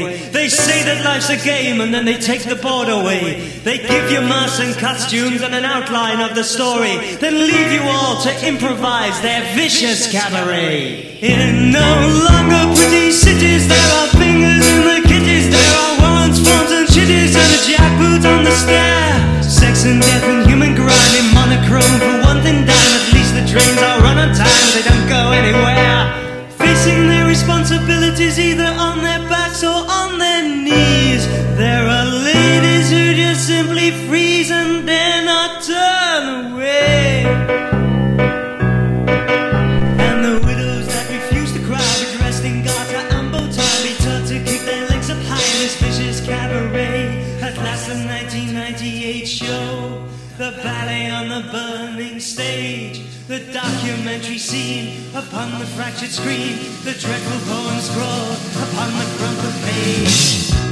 They say that life's a game and then they take the board away. They give you masks and costumes and an outline of the story, then leave you all to improvise their vicious cabaret. In no longer pretty cities, there are fingers in the kitties, there are warrants, forms, and chitties, and a jackboot on the stair. Sex and death and human grind in monochrome for one thing down. At least the trains are run on time, they don't go anywhere. Facing their responsibilities either on their on There are ladies who just simply freeze and dare not turn away. And the widows that refuse to cry be dressed in garter and bow tie, be taught to keep their legs up high in this vicious cabaret. At last, the 1998 show. The ballet on the burning stage, the documentary scene upon the fractured screen, the dreadful poem scrawled upon the crumpled page.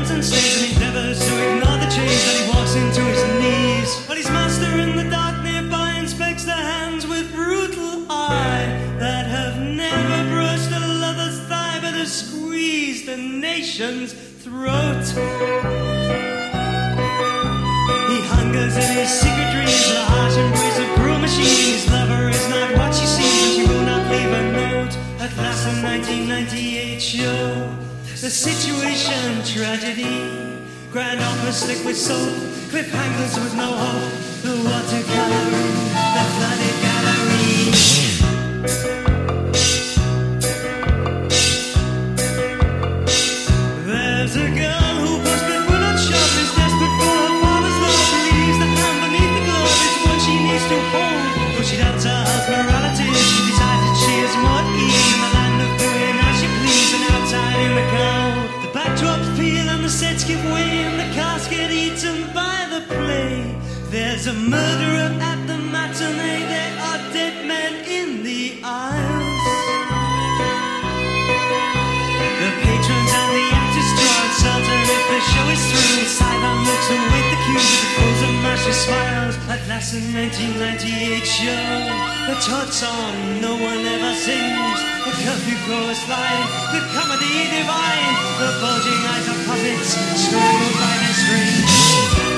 nation's throat. He hungers in his secret dreams, the harsh embrace of cruel machines. His lover is not what she seems, she will not leave a note. At last, the 1998 show, the situation tragedy. Grand opera slick with soap, cliffhangers with no hope. The watercolor, the flooded gallery. There's a murderer at the matinee. There are dead men in the aisles. The patrons and the actors draw uncertain if the show is through. Sideline looks await the cue the frozen mercy smiles. At last, the 1998 show, the taught song no one ever sings. The curfew chorus line, the comedy divine, the bulging eyes of puppets, strangled by their strings.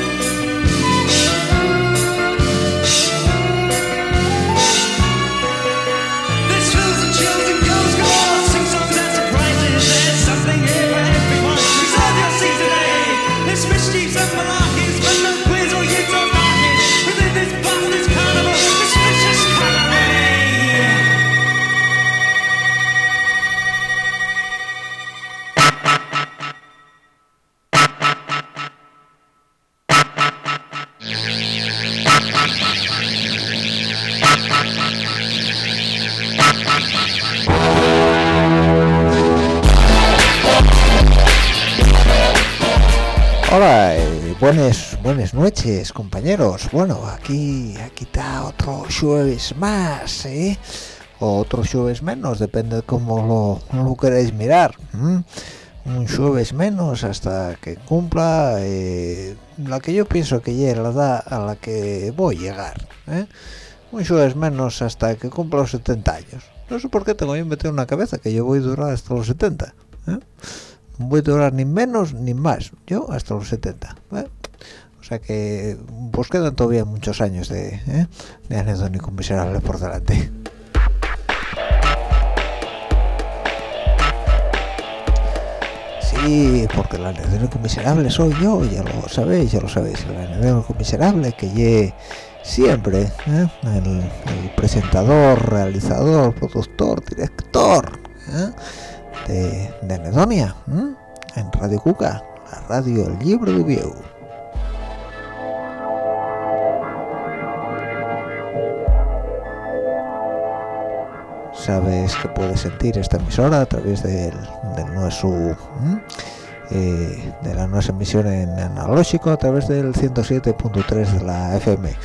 Buenas, buenas noches, compañeros. Bueno, aquí, aquí está otro jueves más, ¿eh? O otro jueves menos, depende de cómo lo, lo queréis mirar. Un jueves menos hasta que cumpla eh, la que yo pienso que ya la edad a la que voy a llegar. ¿eh? Un jueves menos hasta que cumpla los 70 años. No sé por qué tengo yo metido en la cabeza que yo voy a durar hasta los 70. ¿Eh? no voy a durar ni menos ni más yo hasta los 70 ¿eh? o sea que pues quedan todavía muchos años de, ¿eh? de anedónico miserable por delante sí porque el anedónico miserable soy yo ya lo sabéis ya lo sabéis el anedónico miserable que lle siempre ¿eh? el, el presentador realizador productor director ¿eh? De, de en Radio Cuca, la radio El Libro de Vieu. Sabes que puedes sentir esta emisora a través del, del nuestro, eh, de la nuestra emisión en analógico a través del 107.3 de la FM.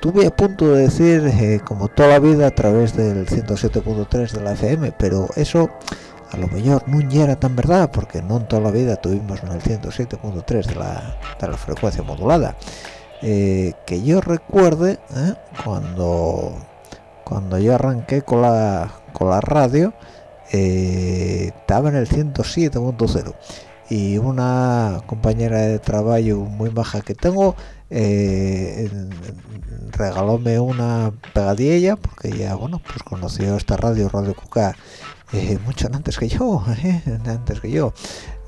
Tuve a punto de decir, eh, como toda la vida, a través del 107.3 de la FM, pero eso a lo mejor no era tan verdad porque no en toda la vida tuvimos en el 107.3 de la, de la frecuencia modulada eh, que yo recuerde ¿eh? cuando cuando yo arranqué con la con la radio eh, estaba en el 107.0 y una compañera de trabajo muy baja que tengo regalóme una pegadilla porque ella bueno pues conoció esta radio Radio Cuca mucho antes que yo antes que yo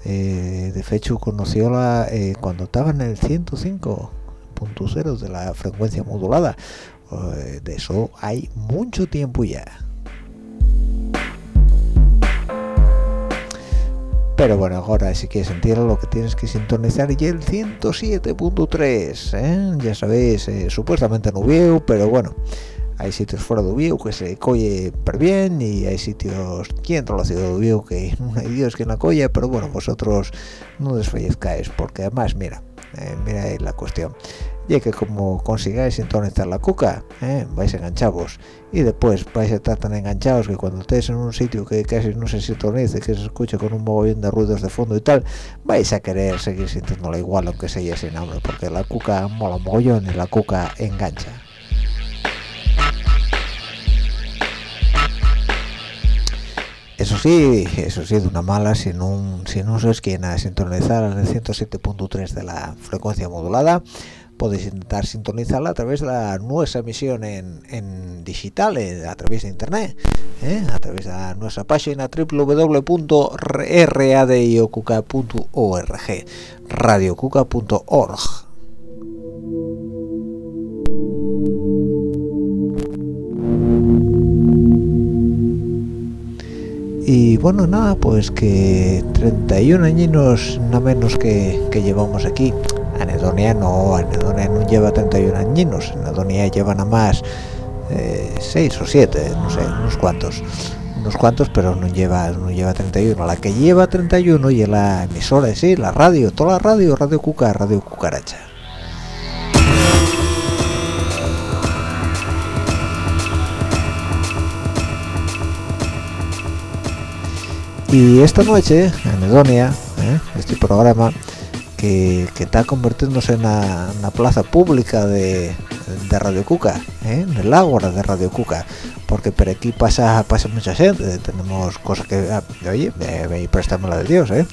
de hecho conocióla cuando estaba en el 105 cero de la frecuencia modulada. Eh, de eso hay mucho tiempo ya. Pero bueno, ahora si quieres sentir lo que tienes que sintonizar y el 107.3, ¿eh? ya sabéis, eh, supuestamente no veo, pero bueno, hay sitios fuera de Ubiu que se coye per bien y hay sitios dentro de la ciudad de Ubiu que no hay Dios que la coya, pero bueno, vosotros no desfallezcáis, porque además, mira, mira la cuestión y que como consigáis sintonizar la cuca ¿eh? vais enganchados y después vais a estar tan enganchados que cuando estéis en un sitio que casi no se sintonice que se escuche con un mogollón de ruidos de fondo y tal vais a querer seguir sintiéndola igual aunque sea sin hambre porque la cuca mola mogollón y la cuca engancha eso sí, eso sí, de una mala, si no, si no quien a sintonizar en el 107.3 de la frecuencia modulada, podéis intentar sintonizarla a través de nuestra emisión en, digital, eh, a través de internet, eh, a través de nuestra página www.radiocuca.org radiocuca.org y bueno nada pues que 31 añinos no menos que, que llevamos aquí Anedonia no, Anedonia no lleva 31 añinos, Anedonia lleva nada más 6 eh, o 7, no sé, unos cuantos unos cuantos, pero no lleva no lleva 31. La que lleva 31 y la emisora, sí, la radio, toda la radio, Radio Cuca, Radio Cucaracha. Y esta noche, en Edonia, ¿eh? este programa, que, está convirtiéndose en la, plaza pública de, Radio Cuca, ¿eh? en el ágora de Radio Cuca, porque por aquí pasa pasa mucha gente, tenemos cosas que, ah, oye, me, préstame la de Dios, ¿eh?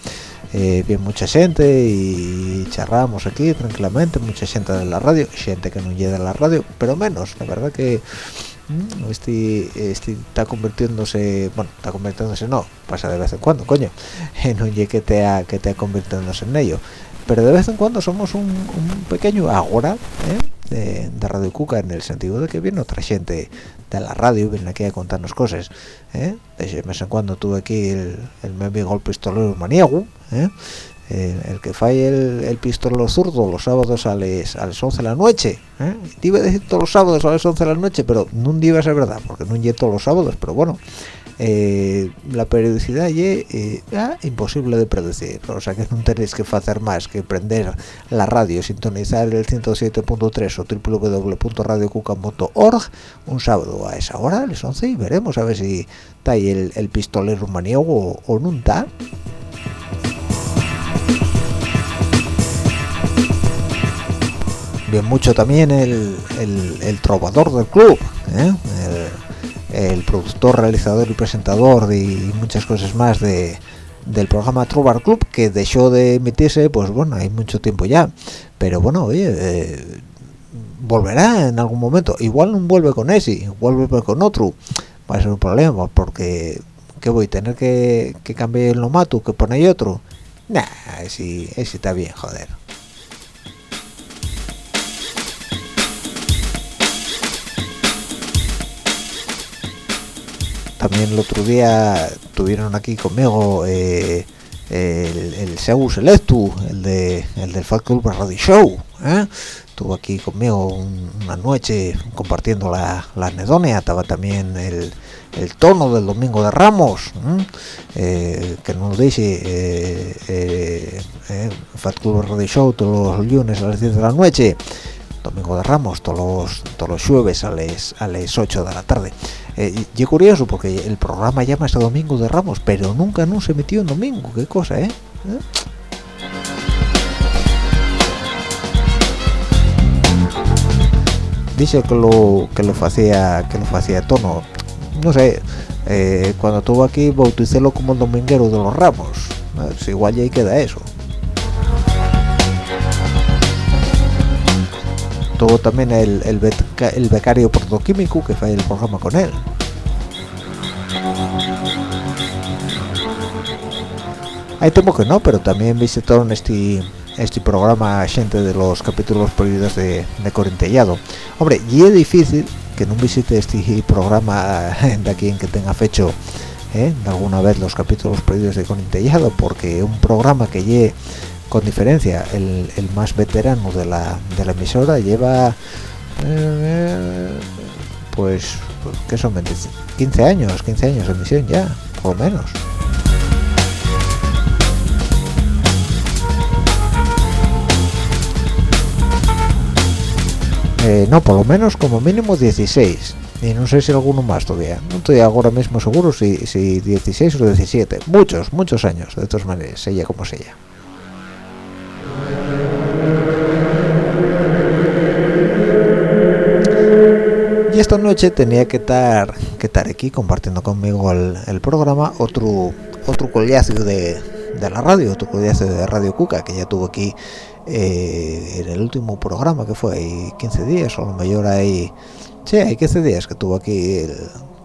¿eh? bien mucha gente y charramos aquí tranquilamente, mucha gente de la radio, gente que no llega a la radio, pero menos, la verdad que este, este está convirtiéndose, bueno, está convirtiéndose no, pasa de vez en cuando, coño, en un que te que te convirtiéndose en ello pero de vez en cuando somos un, pequeño agora ¿eh? de, Radio Cuca en el sentido de que viene otra gente de la radio viene aquí a contarnos cosas ¿eh? de vez en cuando tuve aquí el, el mi amigo pistolero maniego ¿eh? El, que falla el, el, pistolero zurdo los sábados a las, a 11 de la noche ¿eh? iba decir todos los sábados a las 11 de la noche pero no iba a ser verdad porque no llegué todos los sábados pero bueno eh, la periodicidad es eh, imposible de predecir o sea que no tenéis que hacer más que prender la radio sintonizar el 107.3 o www.radiocuca.org un sábado a esa hora a las 11 y veremos a ver si está el, el pistolero maniego o, no está bien mucho también el, el, trovador del club ¿eh? el productor, realizador y presentador y muchas cosas más de, del programa Trovar Club que dejó de emitirse, pues bueno, hay mucho tiempo ya. Pero bueno, oye, eh, volverá en algún momento. Igual no vuelve con ese, vuelve con otro. Va a ser un problema porque que voy tener que, que cambiar el nomato, que pone otro. Nah, ese, ese está bien, joder. También el otro día tuvieron aquí conmigo eh, el, el Seu Selectu, el, de, el del Fat Club Radio Show. ¿eh? Estuvo aquí conmigo una noche compartiendo la, la anedonia. Estaba también el, el tono del Domingo de Ramos, eh, que nos dice eh, Fat Club Radio Show todos los lunes a las 10 de la noche. Domingo de Ramos todos los, todos los jueves a las, a las 8 de la tarde Eh, y es curioso porque el programa llama ese Domingo de Ramos, pero nunca no se metió en domingo, qué cosa, ¿eh? ¿Eh? Dice que lo que lo hacía que lo hacía tono, no sé, eh, cuando estuvo aquí bauticélo como el dominguero de los Ramos, pues igual ya ahí queda eso. También el, el, beca- el becario protoquímico que fue el programa con él. Hay temo que no, pero también visitaron este este programa gente de los capítulos prohibidos de, Corintellado. Hombre, y es difícil que no visite este programa de aquí en que tenga fecho ¿eh? alguna vez los capítulos prohibidos de Corintellado, porque un programa que lleve con diferencia. El, más veterano de la, de la emisora lleva eh, pues que son 20 15 años 15 años de emisión ya por lo menos. Eh, no por lo menos como mínimo 16 y no sé si alguno más todavía. No estoy ahora mismo seguro si, si 16 o 17 muchos muchos años de todas maneras ella como sea Esta noche tenía que estar que estar aquí compartiendo conmigo el, programa otro otro collazo de, de la radio, otro collazo de Radio Cuca que ya tuvo aquí eh, en el último programa que fue hay 15 días o lo mejor hay sí, hay 15 días que tuvo aquí el,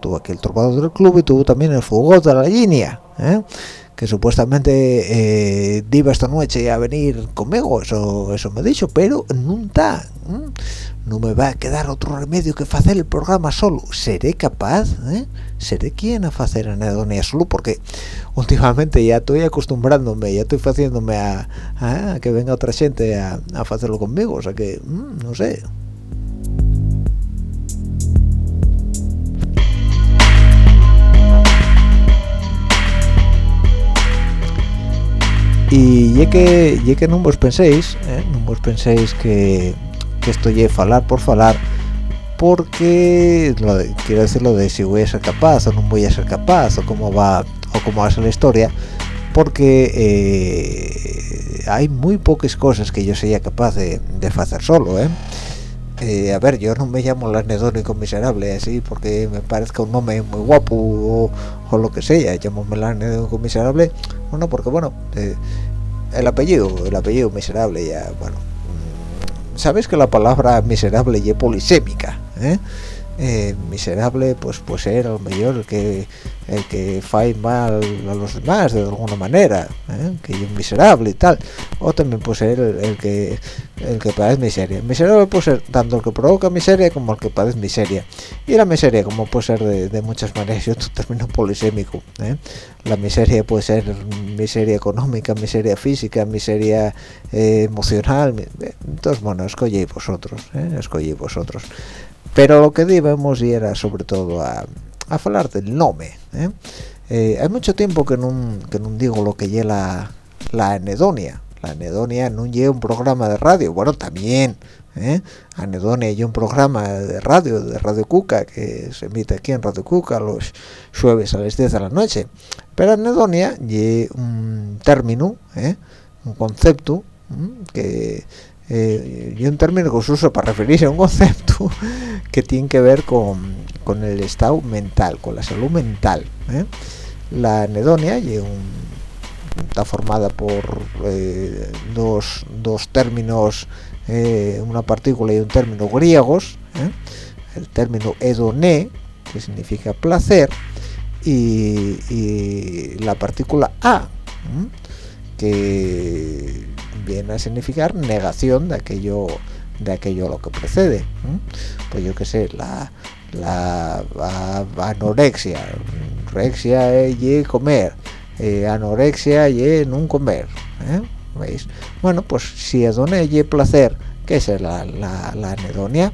tuvo aquí el del club y tuvo también el fugón de la línea ¿eh? que supuestamente eh, iba esta noche a venir conmigo, eso me ha dicho, pero está. ¿eh? No me va a quedar otro remedio que hacer el programa solo. ¿Seré capaz? ¿eh? ¿Seré quien a hacer anedonia solo? Porque últimamente ya estoy acostumbrándome, ya estoy haciéndome a, que venga otra gente a, a hacerlo conmigo, o sea que, mm, no sé. y ya que ya que no vos penséis eh, no vos penséis que, que esto es falar por falar porque quiero decir lo de si voy a ser capaz o no voy a ser capaz o cómo va o cómo va a ser la historia porque eh, hay muy pocas cosas que yo sea capaz de, hacer solo ¿eh? Eh, a ver, yo no me llamo el miserable así porque me parezca un nombre muy guapo o, lo que sea, llámame el anedónico miserable, bueno, porque bueno, eh, el apellido, el apellido miserable ya, bueno, sabes que la palabra miserable es polisémica, ¿eh? Eh, miserable pues puede ser a lo mejor el que el que mal a los demás de alguna manera ¿eh? que es miserable y tal o también puede ser el, el que el que padece miseria miserable puede ser tanto el que provoca miseria como el que padece miseria y la miseria como puede ser de, muchas maneras y otro término polisémico ¿eh? la miseria puede ser miseria económica miseria física miseria emocional entonces bueno escogéis vosotros escogéis vosotros pero lo que debemos ir era sobre todo a, a hablar del nome ¿eh? Eh, hay mucho tiempo que no que digo lo que lleva la, anedonia la anedonia no lleva un programa de radio bueno también ¿eh? anedonia y un programa de radio de Radio Cuca que se emite aquí en Radio Cuca los jueves a las 10 de la noche pero anedonia lleva un término ¿eh? un concepto que eh, y un término que se usa para referirse a un concepto que tiene que ver con, con el estado mental, con la salud mental. ¿eh? La anedonia está formada por eh, dos, dos términos, eh, una partícula y un término griegos. El término hedoné, que significa placer, y, y la partícula a, que viene a significar negación de aquello de aquello lo que precede pues yo qué sé la la anorexia. Anorexia y comer eh, anorexia y no comer ¿eh? veis bueno pues si adonia y placer qué es la, la, la anedonia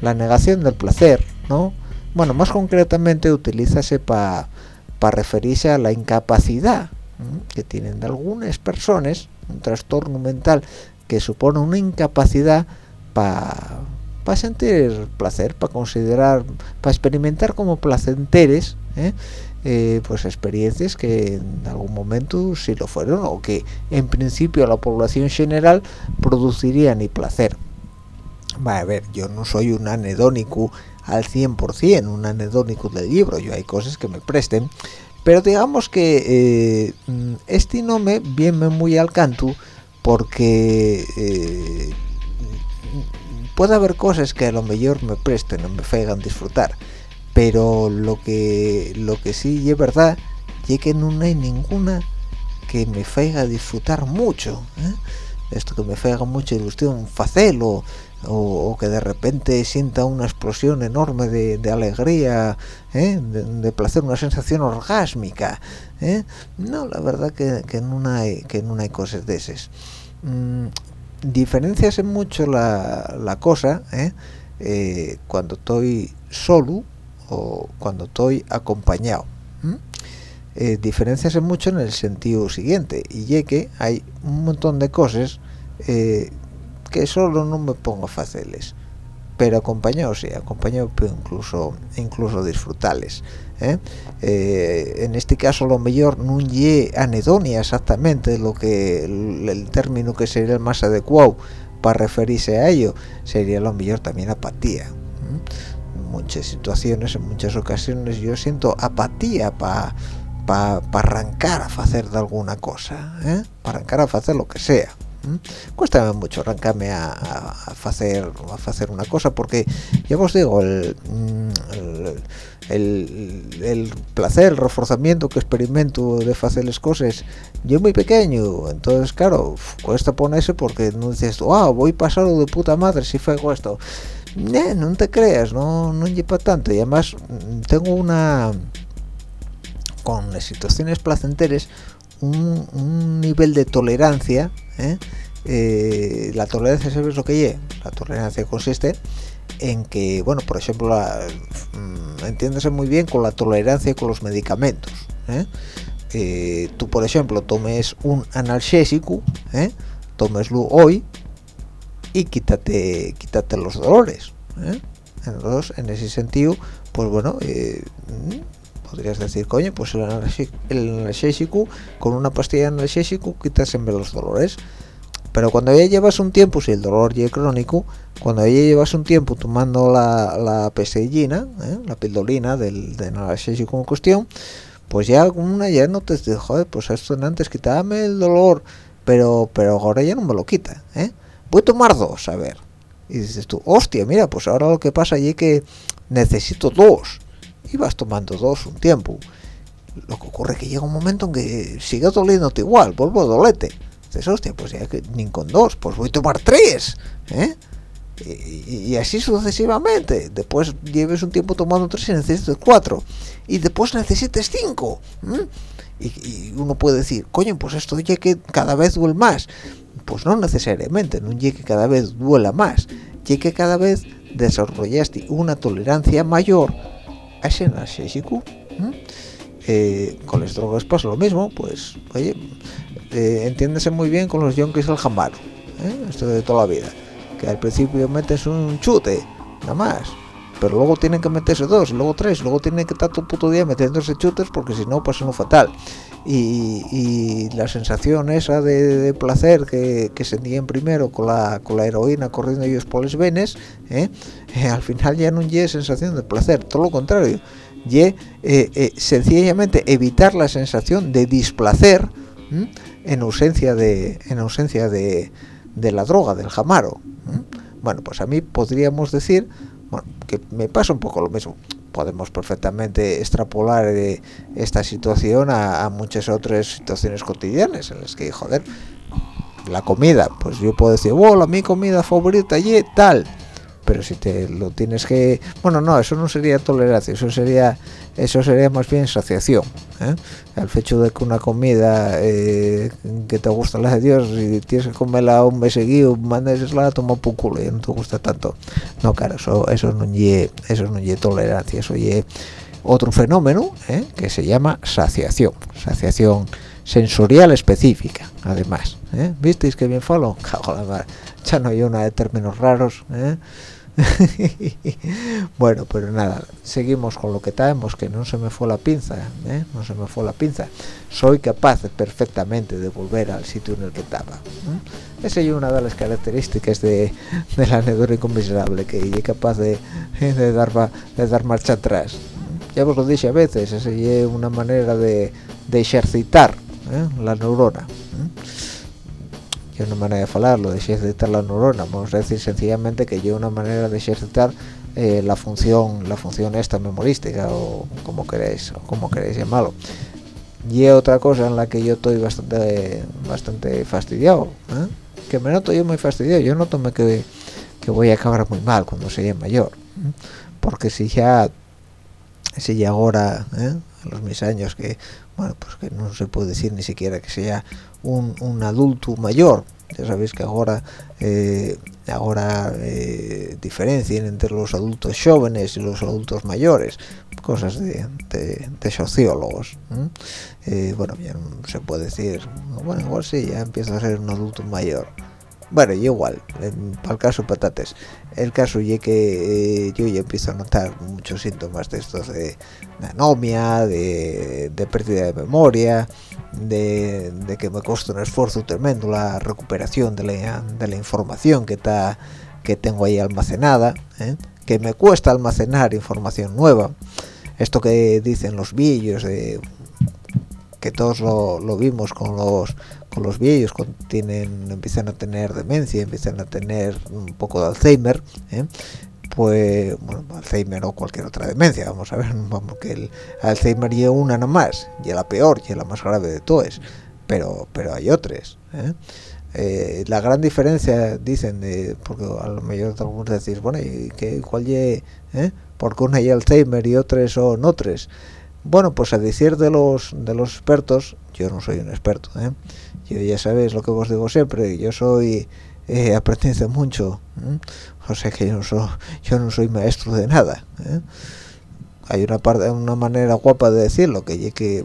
la negación del placer no bueno más concretamente utilízase para referirse a la incapacidad que tienen de algunas personas un trastorno mental que supone una incapacidad para sentir placer para considerar para experimentar como placenteres ¿eh? Eh, pues experiencias que en algún momento sí lo fueron o que en principio la población general producirían y placer va a ver yo no soy un anedónico al 100% un anedónico del libro yo hay cosas que me presten pero digamos que eh, este no me viene muy al canto porque eh, puede haber cosas que a lo mejor me presten o me fegan disfrutar pero lo que lo que sí es verdad es que no hay ninguna que me feiga disfrutar mucho ¿eh? esto que me feiga mucha ilusión facelo o, que de repente sienta una explosión enorme de, alegría ¿eh? de, placer una sensación orgásmica ¿eh? no la verdad que, no hay que no hay cosas de esas mm, diferencias en mucho la, cosa cuando estoy solo o cuando estoy acompañado eh, diferencias mucho en el sentido siguiente y es que hay un montón de cosas eh, que solo no me pongo fáciles pero acompañado sí acompañado incluso incluso disfrutales ¿eh? en este caso lo mejor no ye anedonia exactamente lo que el, término que sería el más adecuado para referirse a ello sería lo mejor también apatía muchas situaciones, en muchas ocasiones, yo siento apatía para pa, arrancar a hacer de alguna cosa, ¿eh? para arrancar a hacer lo que sea. Cuesta mucho arrancarme a, hacer a hacer una cosa porque ya os digo el, el, placer el reforzamiento que experimento de hacer las cosas yo muy pequeño entonces claro cuesta ponerse porque no dices wow voy a pasarlo de puta madre si hago esto no te creas, no, no lleva tanto. Y además mm, tengo una, con las situaciones placenteras, un, nivel de tolerancia. ¿Eh? Eh, la tolerancia, ¿sabes lo que lleva? La tolerancia consiste en que, bueno, por ejemplo, mm, entiéndase muy bien con la tolerancia con los medicamentos. ¿eh? tú, por ejemplo, tomes un analgésico, tomeslo hoy, y quítate quítate los dolores ¿eh? en ese sentido pues bueno podrías decir coño pues el analgésico con una pastilla de analgésico quitas los dolores pero cuando ya llevas un tiempo si el dolor ya es crónico cuando ya llevas un tiempo tomando la, la ¿eh? la pildolina del, del analgésico en cuestión pues ya alguna ya no te dice joder pues esto antes quitame el dolor pero pero ahora ya no me lo quita ¿eh? voy a tomar dos, a ver. Y dices tú, hostia, mira, pues ahora lo que pasa es que necesito dos. Y vas tomando dos un tiempo. Lo que ocurre es que llega un momento en que sigue doliéndote igual, vuelvo dolete. Dices, hostia, pues ya que ni con dos, pues voy a tomar tres. ¿eh? Y, así sucesivamente. Después lleves un tiempo tomando tres y necesitas cuatro. Y después necesites cinco. Y, uno puede decir, coño, pues esto ya que cada vez duele más pues no necesariamente no llegue cada vez duela más llegue cada vez desarrollaste una tolerancia mayor eh, con las drogas pasa lo mismo pues oye eh, entiéndese muy bien con los yonkis del jambaro ¿eh? esto de toda la vida que al principio metes un chute nada más pero luego tienen que meterse dos, luego tres, luego tienen que estar todo puto día metiéndose chutes porque si no pasa lo fatal. Y, la sensación esa de, placer que, que, sentían primero con la, con la heroína corriendo ellos por las venes, ¿eh? Eh, al final ya no es sensación de placer, todo lo contrario, y eh, sencillamente evitar la sensación de displacer en ausencia de en ausencia de, de la droga, del jamaro. Bueno, pues a mí podríamos decir que me pasa un poco lo mismo podemos perfectamente extrapolar eh, esta situación a, muchas otras situaciones cotidianas en las que joder la comida pues yo puedo decir oh mi comida favorita y tal pero si te lo tienes que bueno no eso no sería tolerancia eso sería eso sería más bien saciación ¿eh? el hecho de que una comida eh, que te gusta la de Dios y tienes que comerla un mes seguido mandas la toma por culo y no te gusta tanto no claro eso eso no es eso no es tolerancia eso es otro fenómeno ¿eh? que se llama saciación saciación sensorial específica además ¿eh? visteis que bien falo cago la ya no hay una de términos raros ¿eh? bueno pero nada seguimos con lo que tenemos que no se me fue la pinza ¿eh? no se me fue la pinza soy capaz perfectamente de volver al sitio en el que estaba ¿eh? esa es una de las características de, del anedórico miserable que es capaz de, dar marcha atrás ya os lo dije a veces esa es una manera de, de ejercitar ¿eh? la neurona que una manera de hablarlo, de ejercitar la neurona, vamos a decir sencillamente que yo una manera de ejercitar eh, la función la función esta memorística o como queréis o como queréis llamarlo y otra cosa en la que yo estoy bastante bastante fastidiado ¿eh? que me noto yo muy fastidiado yo noto que, que voy a acabar muy mal cuando sea mayor ¿eh? porque si ya si ya ahora ¿eh? a los mis años que bueno pues que no se puede decir ni siquiera que sea un, un adulto mayor. Ya sabéis que ahora eh, ahora eh, diferencian entre los adultos jóvenes y los adultos mayores. Cosas de, de, sociólogos eh, bueno ya no se puede decir. Bueno igual sí ya empieza a ser un adulto mayor bueno igual para el caso patates el caso es que eh, yo ya empiezo a notar muchos síntomas de estos de, anomia de, pérdida de memoria de, que me cuesta un esfuerzo tremendo la recuperación de la, información que está que tengo ahí almacenada ¿eh? que me cuesta almacenar información nueva esto que dicen los vídeos de que todos lo vimos con los con los viejos tienen empiezan a tener demencia empiezan a tener un poco de Alzheimer ¿eh? pues bueno Alzheimer o cualquier otra demencia vamos a ver vamos que el Alzheimer y una nomás y la peor y la más grave de todas pero pero hay otras ¿eh? Eh, la gran diferencia dicen porque a lo mejor algunos decís bueno y qué cuál y porque una hay Alzheimer y otras son otras bueno pues a decir de los de los expertos yo no soy un experto ¿eh? yo ya sabéis lo que os digo siempre yo soy eh, aprendiz de mucho o sea que yo no soy yo no soy maestro de nada ¿eh? hay una parte una manera guapa de decirlo que que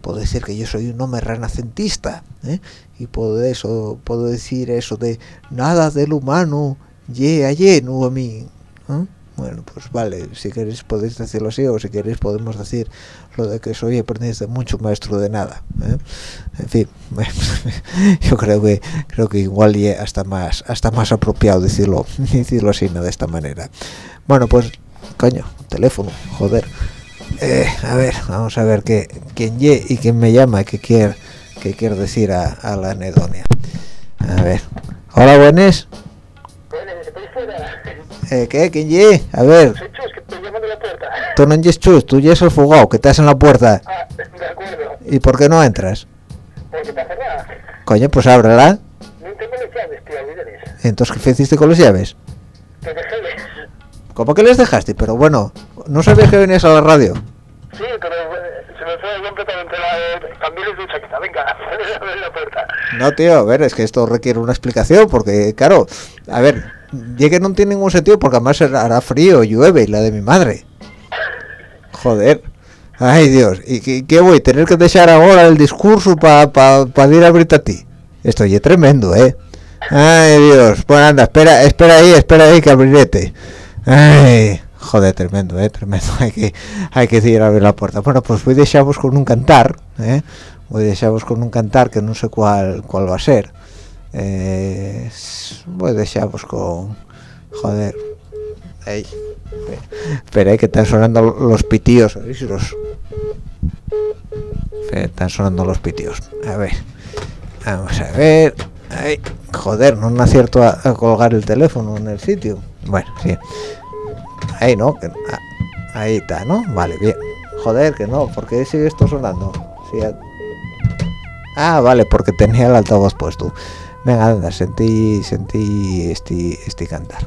puedo decir que yo soy un hombre renacentista ¿eh? y puedo eso puedo decir eso de nada del humano ye lleno a mí bueno pues vale si queréis podéis decirlo así o si queréis podemos decir lo de que soy aprendiz de mucho maestro de nada ¿eh? en fin yo creo que creo que igual y hasta más hasta más apropiado decirlo decirlo así de esta manera. Bueno pues coño teléfono joder. Eh, a ver vamos a ver que quién y quién me llama que quiere que quiere decir a, a la anedonia. A ver. Hola buenas eh, ¿Qué? ¿Quién ye? A ver. Soy Chus, que estoy llamando a la puerta. Tú no eres Chus, tú ya es el fugado, que estás en la puerta. Ah, de acuerdo. ¿Y por qué no entras? Porque está cerrada. Coño, pues ábrela. No tengo las llaves, tío, olvídales. Entonces, ¿qué hiciste con las llaves? Te dejé. ¿Cómo que les dejaste? Pero bueno, no sabías que venías a la radio. Sí, pero eh, se me fue completamente No, tío, a ver, es que esto requiere una explicación, porque, claro, a ver, que no tiene ningún sentido, porque además hará frío, llueve, y la de mi madre. Joder. Ay, Dios, ¿y qué, voy? ¿Tener que dejar ahora el discurso para pa, pa ir a abrirte a ti? Esto es tremendo, ¿eh? Ay, Dios. Bueno, anda, espera, espera ahí, espera ahí que abrirete. Ay, joder, tremendo, ¿eh? Tremendo. Hay que, hay que abrir la puerta. Bueno, pues voy a dejaros con un cantar, ¿eh? Voy a dejaros con un cantar que no sé cuál, cuál va a ser. Eh, voy a dejaros con... Joder. Ey. Espera, que están sonando los pitíos. Los... Están sonando los pitíos. A ver. Vamos a ver. Joder, no acierto a, a, colgar el teléfono en el sitio. Bueno, sí. Ahí no. Que, ah, ahí está, ¿no? Vale, bien. Joder, que no. ¿Por qué sigue esto sonando? Sí, ah, vale, porque tenía el altavoz puesto. Venga, anda, sentí, sentí este, este cantar.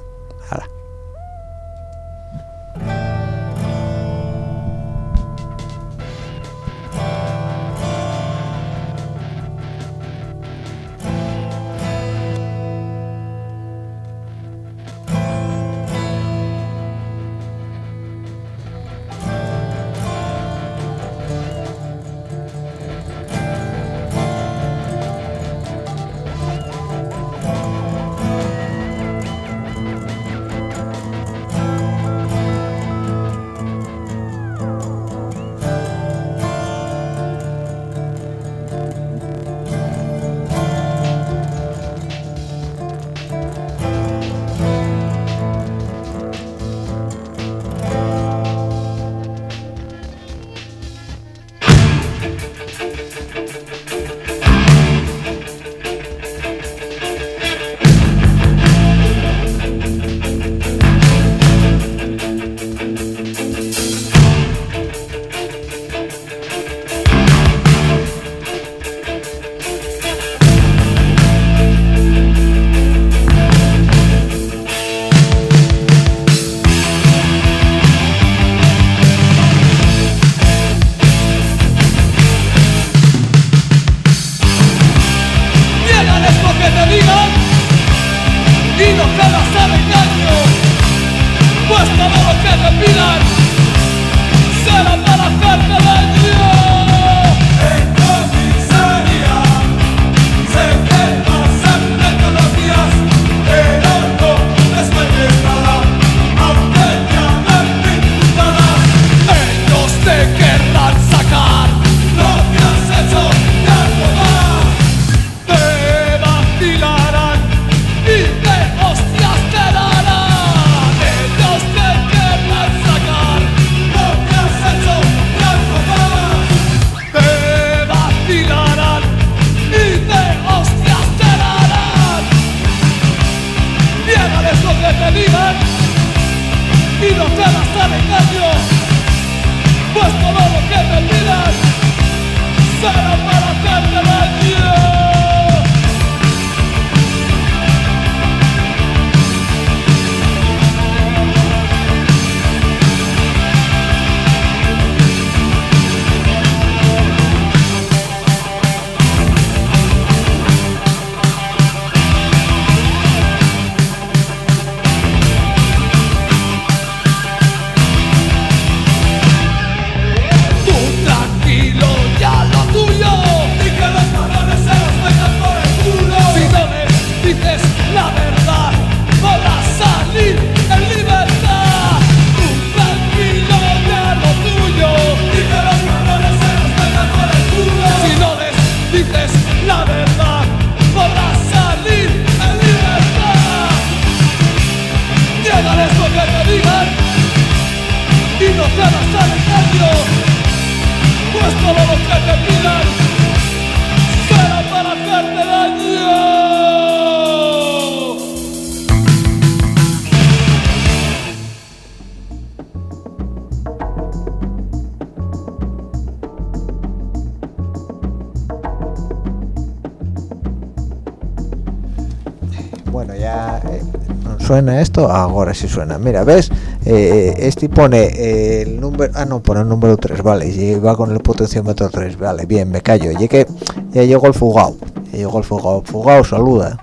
Esto, ahora sí suena. Mira, ¿ves? Eh, este pone eh, el número, ah no, pone el número 3, vale, y va con el potenciómetro 3, vale, bien, me callo. Y que ya llegó el fugado, ya llegó el fugado. Fugado, saluda.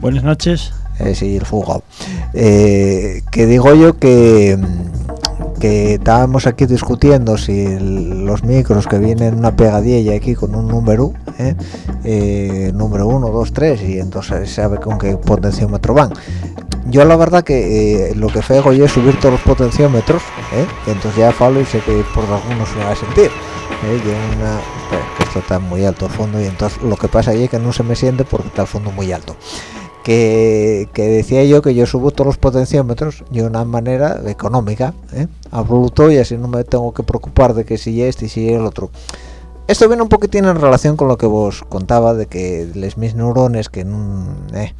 Buenas noches. Eh, sí, el fugado. Eh, que digo yo que que estábamos aquí discutiendo si el- los micros que vienen una pegadilla aquí con un número, ¿eh? Eh, número 1, 2, 3, y entonces sabe con qué potenciómetro van. Yo la verdad que eh, lo que fego yo es subir todos los potenciómetros, ¿eh? entonces ya falo y sé que por algunos se va a sentir. ¿eh? Que esto está muy alto fondo y entonces lo que pasa ahí es que no se me siente porque está el fondo muy alto que, que decía yo que yo subo todos los potenciómetros de una manera económica, ¿eh? a bruto y así no me tengo que preocupar de que si este y si el otro. Esto viene un poquitín en relación con lo que vos contaba de que les mis neurones que eh,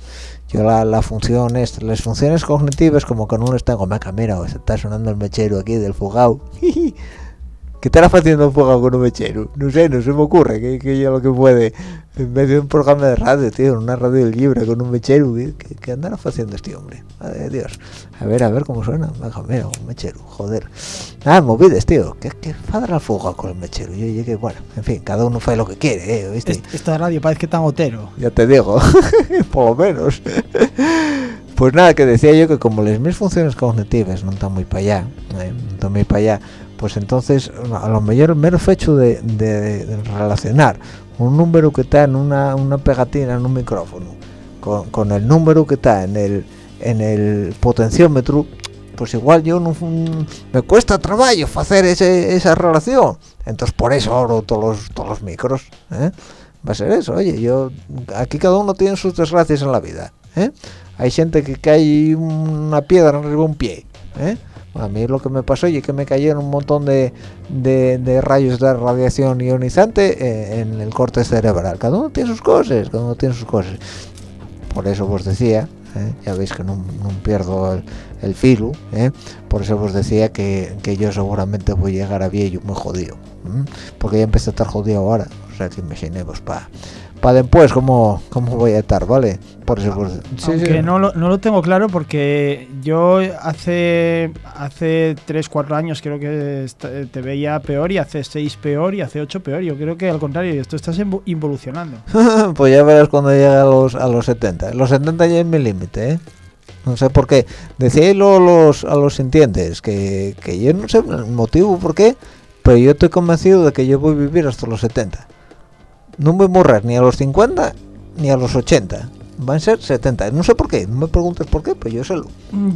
yo la, la función es, las funciones cognitivas como que no les tengo, meca, mira, se está sonando el mechero aquí del fugado. ¿Qué estará haciendo fugado con un mechero? No sé, no se me ocurre que, que yo lo que puede en vez de un programa de radio, tío, una radio libre con un mechero, ¿qué, qué, qué andará haciendo este hombre? Madre de Dios. A ver, a ver cómo suena. Venga, mira, un mechero, joder. Ah, movides, tío. ¿Qué, qué fadra el fuego con el mechero? Yo llegué, bueno, en fin, cada uno hace lo que quiere, ¿eh? ¿Viste? Est- Esta radio parece tan otero. Ya te digo, por lo menos. Pues nada, que decía yo que como las mis funciones cognitivas no están muy para allá, eh, no están muy para allá, pues entonces a lo mejor el mero hecho de, relacionar un número que está en una, pegatina en un micrófono con, el número que está en el en el potenciómetro, pues igual yo no mm, me cuesta trabajo hacer ese, esa relación. Entonces por eso abro todos los, todos los micros. ¿eh? Va a ser eso, oye, yo aquí cada uno tiene sus desgracias en la vida. ¿eh? Hay gente que cae una piedra arriba de un pie. ¿eh? A mí lo que me pasó y que me cayeron un montón de, de, de rayos de radiación ionizante eh, en el corte cerebral. Cada uno tiene sus cosas, cada uno tiene sus cosas. Por eso os decía, ¿eh? ya veis que no, no pierdo el, el filo, ¿eh? por eso os decía que, que yo seguramente voy a llegar a viejo muy jodido. Porque ya empecé a estar jodido ahora, que imaginemos para para después cómo, cómo voy a estar, ¿vale? Por eso pues, sí, Aunque sí. No, lo, no lo tengo claro porque yo hace hace 3, 4 años creo que te veía peor y hace 6 peor y hace 8 peor. Yo creo que al contrario, esto estás invo- involucionando. pues ya verás cuando llegue a los, a los 70. Los 70 ya es mi límite, ¿eh? No sé por qué. Decíais lo- los, a los sintientes que, que yo no sé el motivo por qué, pero yo estoy convencido de que yo voy a vivir hasta los 70. No voy a morir ni a los 50 ni a los 80. Van a ser 70. No sé por qué, no me preguntes por qué, pero yo sé lo.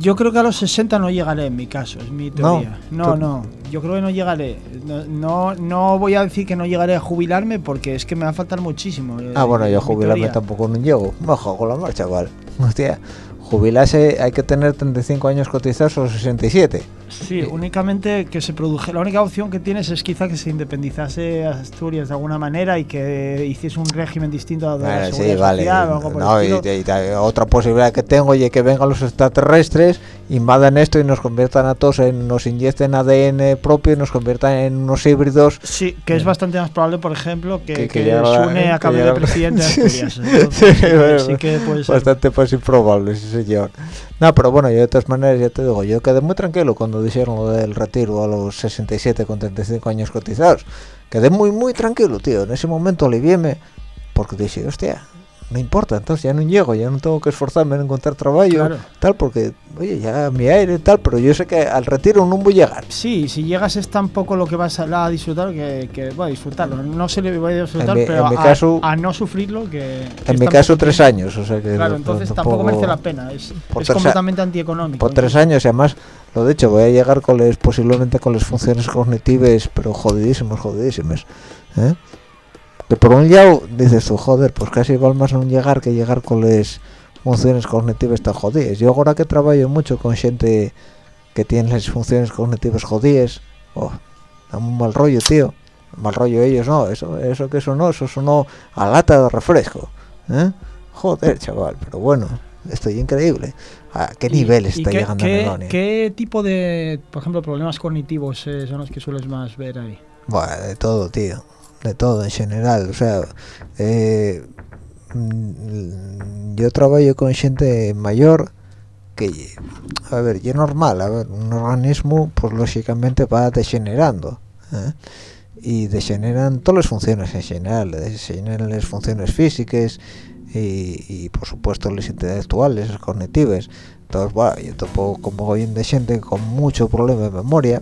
Yo creo que a los 60 no llegaré en mi caso, es mi teoría. No, tú- no, yo creo que no llegaré. No, no, no voy a decir que no llegaré a jubilarme porque es que me va a faltar muchísimo. eh, Ah, bueno, yo jubilarme teoría. tampoco no llego. Me juego la marcha, vale. Hostia, jubilarse hay que tener 35 años cotizados o 67. Sí, únicamente que se produje. La única opción que tienes es quizá que se independizase Asturias de alguna manera y que hiciese un régimen distinto a la Bueno, sí, vale. social o algo por el No, y, y- y otra posibilidad que tengo y que vengan los extraterrestres, invadan esto y nos conviertan a todos en, nos inyecten ADN propio y nos conviertan en unos híbridos. Sí, que es bastante más probable, por ejemplo, que, Que- que, que Sune acabe de presidente de Asturias. sí. Entonces, Sí, sí, bueno, sí que puede ser. Bastante pues improbable, sí señor. No, pero bueno, yo de todas maneras ya te digo, yo quedé muy tranquilo cuando dijeron lo del retiro a los 67 con 35 años cotizados. Quedé muy, muy tranquilo, tío. En ese momento aliviéme porque dije, hostia, no importa, entonces ya no llego, ya no tengo que esforzarme en encontrar trabajo, Claro. tal, porque, oye, ya mi aire, tal, pero yo sé que al retiro no voy a llegar. Sí, si llegas es tan poco lo que vas a, disfrutar que, que bueno, disfrutarlo. No se le va a disfrutar, mi- pero a, caso- a no sufrirlo que... que En mi caso, tres años, o sea que... Claro, entonces tampoco- merece la pena. Es, es completamente antieconómico. por tres años y además lo dicho voy a llegar con les posiblemente con las funciones cognitivas pero jodidísimas jodidísimas ¿eh? que por un lado dices tú joder pues casi igual más no llegar que llegar con las funciones cognitivas tan jodidas yo ahora que trabajo mucho con gente que tiene las funciones cognitivas jodidas oh, da un mal rollo tío mal rollo ellos no eso eso que sonó eso sonó a lata de refresco ¿eh? joder chaval pero bueno estoy increíble a qué ¿Y- nivel está qué, llegando qué, Meloni? qué tipo de, por ejemplo, problemas cognitivos eh, son los que sueles más ver ahí? Bueno, de todo, tío. De todo en general. O sea, eh, mm, yo trabajo con gente mayor que a ver y es normal a ver un organismo pues lógicamente va degenerando ¿eh? y degeneran todas las funciones en general degeneran las funciones físicas y, y, por supuesto las intelectuales las cognitivas. Entonces bueno yo topo como hoy de gente con mucho problema de memoria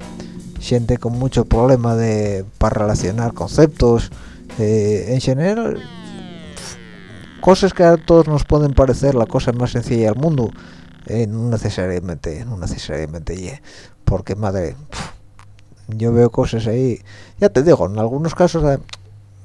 gente con mucho problema de para relacionar conceptos eh, en general cosas que a todos nos pueden parecer la cosa más sencilla del mundo eh, no necesariamente no necesariamente yeah, porque madre pf, yo veo cosas ahí ya te digo en algunos casos eh,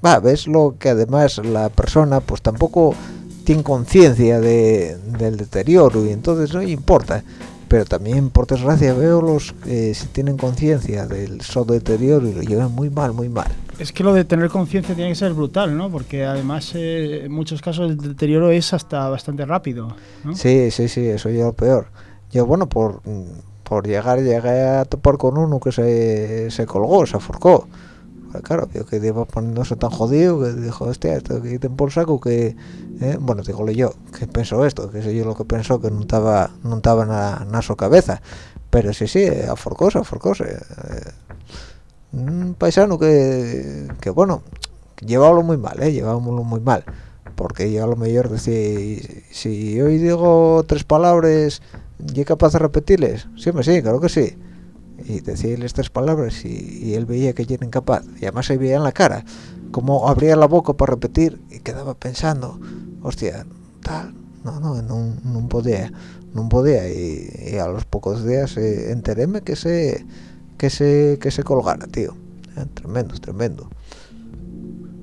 va ves lo que además la persona pues tampoco tiene conciencia de, del deterioro y entonces no importa pero también por desgracia veo los que si tienen conciencia del so deterioro y lo llevan muy mal muy mal Es que lo de tener conciencia tiene que ser brutal, ¿no? Porque además eh, en muchos casos el deterioro es hasta bastante rápido, ¿no? Sí, sí, sí, eso ya lo peor. Yo, bueno, por, por llegar, llegué a topar con uno que se, se colgó, se forcó. Pues claro, vio que iba poniéndose tan jodido que dijo, hostia, esto que quiten por saco que... eh, bueno, dígole yo, que pensó esto, que sé yo lo que pensó, que no estaba no estaba na, na su cabeza. Pero sí, sí, aforcóse, aforcóse. Eh, un paisano que, que bueno, llevábalo muy mal, ¿eh? Llevábalo muy mal. Porque yo a lo mejor decía, si hoy digo tres palabras, ¿y capaz de repetirles? Sí, me sí, claro que sí. Y decirles tres palabras y, él veía que yo era incapaz. Y además se veía en la cara, como abría la boca para repetir y quedaba pensando, hostia, tal, no, no, no, no podía, no podía. Y, a los pocos días eh, enteréme que se que se que se colgara tío Eh, tremendo tremendo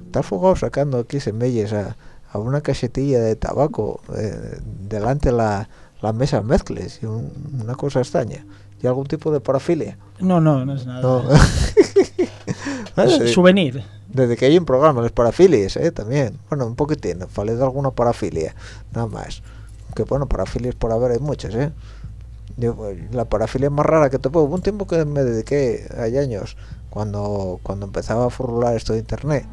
está fogado sacando aquí semillas a, a una cajetilla de tabaco eh, delante de la, la mesa mezcles y un- una cosa extraña y algún tipo de parafilia No, no, no es nada. no Es sí. Souvenir. desde que hay un programa las parafilias eh, también bueno un poquitín falé de alguna parafilia nada más que bueno parafilias por haber hay muchas eh Yo, la parafilia más rara que te puedo hubo un tiempo que me dediqué hay años cuando cuando empezaba a formular esto de internet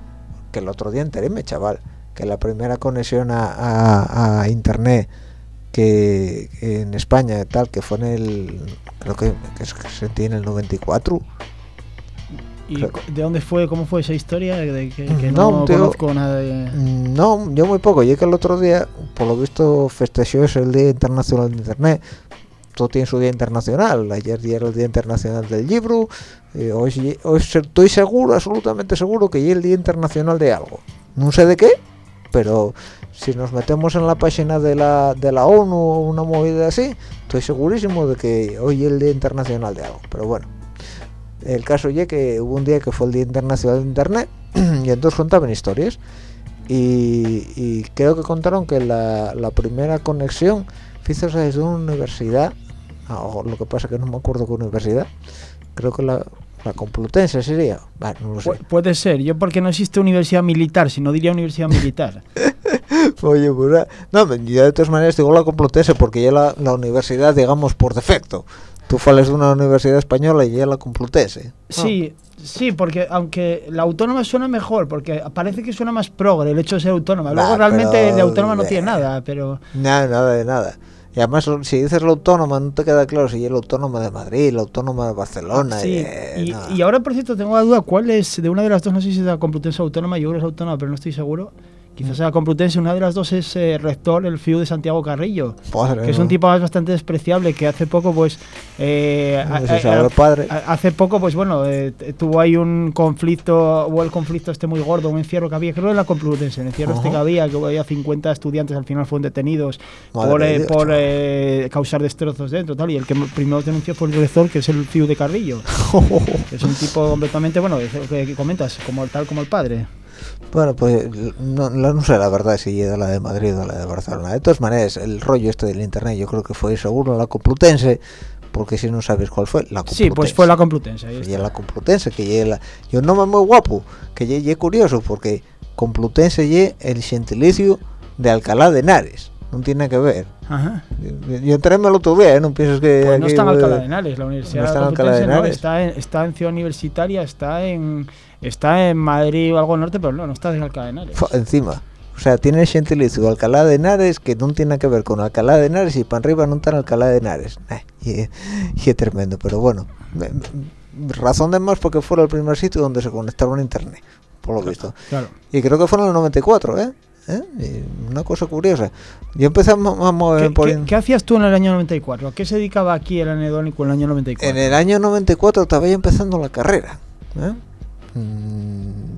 que el otro día enteréme chaval que la primera conexión a, a- a internet que en España tal que fue en el creo que, que se en el 94 ¿Y de dónde fue? ¿Cómo fue esa historia? De que, que No, no, tío. conozco nada de... No, yo muy poco. Yo que el otro día, por lo visto, festejó es el Día Internacional de Internet. Todo tiene su Día Internacional. Ayer día era el Día Internacional del Libro. eh, hoy, hoy estoy seguro, absolutamente seguro, que ya el Día Internacional de algo. No sé de qué, pero si nos metemos en la página de la, de la ONU o una movida así, estoy segurísimo de que hoy es el Día Internacional de algo. Pero bueno, el caso ya que hubo un día que fue el Día Internacional de Internet y entonces contaban historias y, y creo que contaron que la, la primera conexión hizo desde una universidad ah, o lo que pasa que no me acuerdo qué universidad creo que la, la Complutense sería Bah, no lo sé Pu- puede ser. Yo porque no existe universidad militar, si no diría universidad militar. oye pues ah, no yo de todas maneras digo la Complutense porque ya la, la universidad digamos por defecto tú fales de una universidad española y ya la Complutense Sí, sí, porque aunque la autónoma suena mejor, porque parece que suena más progre el hecho de ser autónoma. Luego Bah, realmente de autónoma no tiene nada, pero... Nada, nada de nada. Y además, si dices la autónoma, no te queda claro si es la autónoma de Madrid, la autónoma de Barcelona. Sí, eh, y, no. y ahora por cierto tengo la duda cuál es de una de las dos, no sé si es la Complutense Autónoma, yo creo que es autónoma, pero no estoy seguro. Quizás sea Complutense, una de las dos es eh, rector, el FIU de Santiago Carrillo, Padre, que es un tipo bastante despreciable que hace poco pues eh, No a- padre. a- hace poco pues bueno eh, tuvo ahí un conflicto hubo el conflicto este muy gordo un encierro que había creo en la Complutense el encierro este que había que había 50 estudiantes al final fueron detenidos Madre por, eh, por eh, causar destrozos dentro tal y el que primero denunció fue el rector que es el FIU de Carrillo. Que es un tipo completamente bueno es lo que, que comentas como tal como el padre Bueno, pues no, no, no sé la verdad si llega la de Madrid o la de Barcelona. De todas maneras, el rollo este del internet yo creo que fue seguro la Complutense, porque si no sabes cuál fue, la Complutense. sí pues fue la Complutense ahí está. la Complutense, que llegue la... Y un nombre muy guapo, que llegue curioso, porque Complutense llegue el gentilicio de Alcalá de Henares. No tiene que ver. Ajá. Yo- Yo enteréme el otro día, ¿eh? no pienses que... Pues no aquí, está en Alcalá de Henares, la Universidad no está en Alcalá de Complutense, no, Henares. está, en, está en Ciudad Universitaria, está en está en Madrid o algo al norte, pero no, no está en Alcalá de Henares. Encima. O sea, tiene gentilicio Alcalá de Henares que no tiene que ver con Alcalá de Henares y para arriba no está en Alcalá de Henares. Eh, y, y es tremendo, pero bueno. me- me- razón de más porque fuera el primer sitio donde se conectaron a internet, por lo visto. Claro. Y creo que fue en el 94, ¿eh? ¿Eh? Y una cosa curiosa. Yo empecé a, mo- a moverme ¿Qué, por... qué- in- qué hacías tú en el año 94? ¿A qué se dedicaba aquí el anedónico en el año 94? En el año 94 estaba ya empezando la carrera. ¿eh? Mm,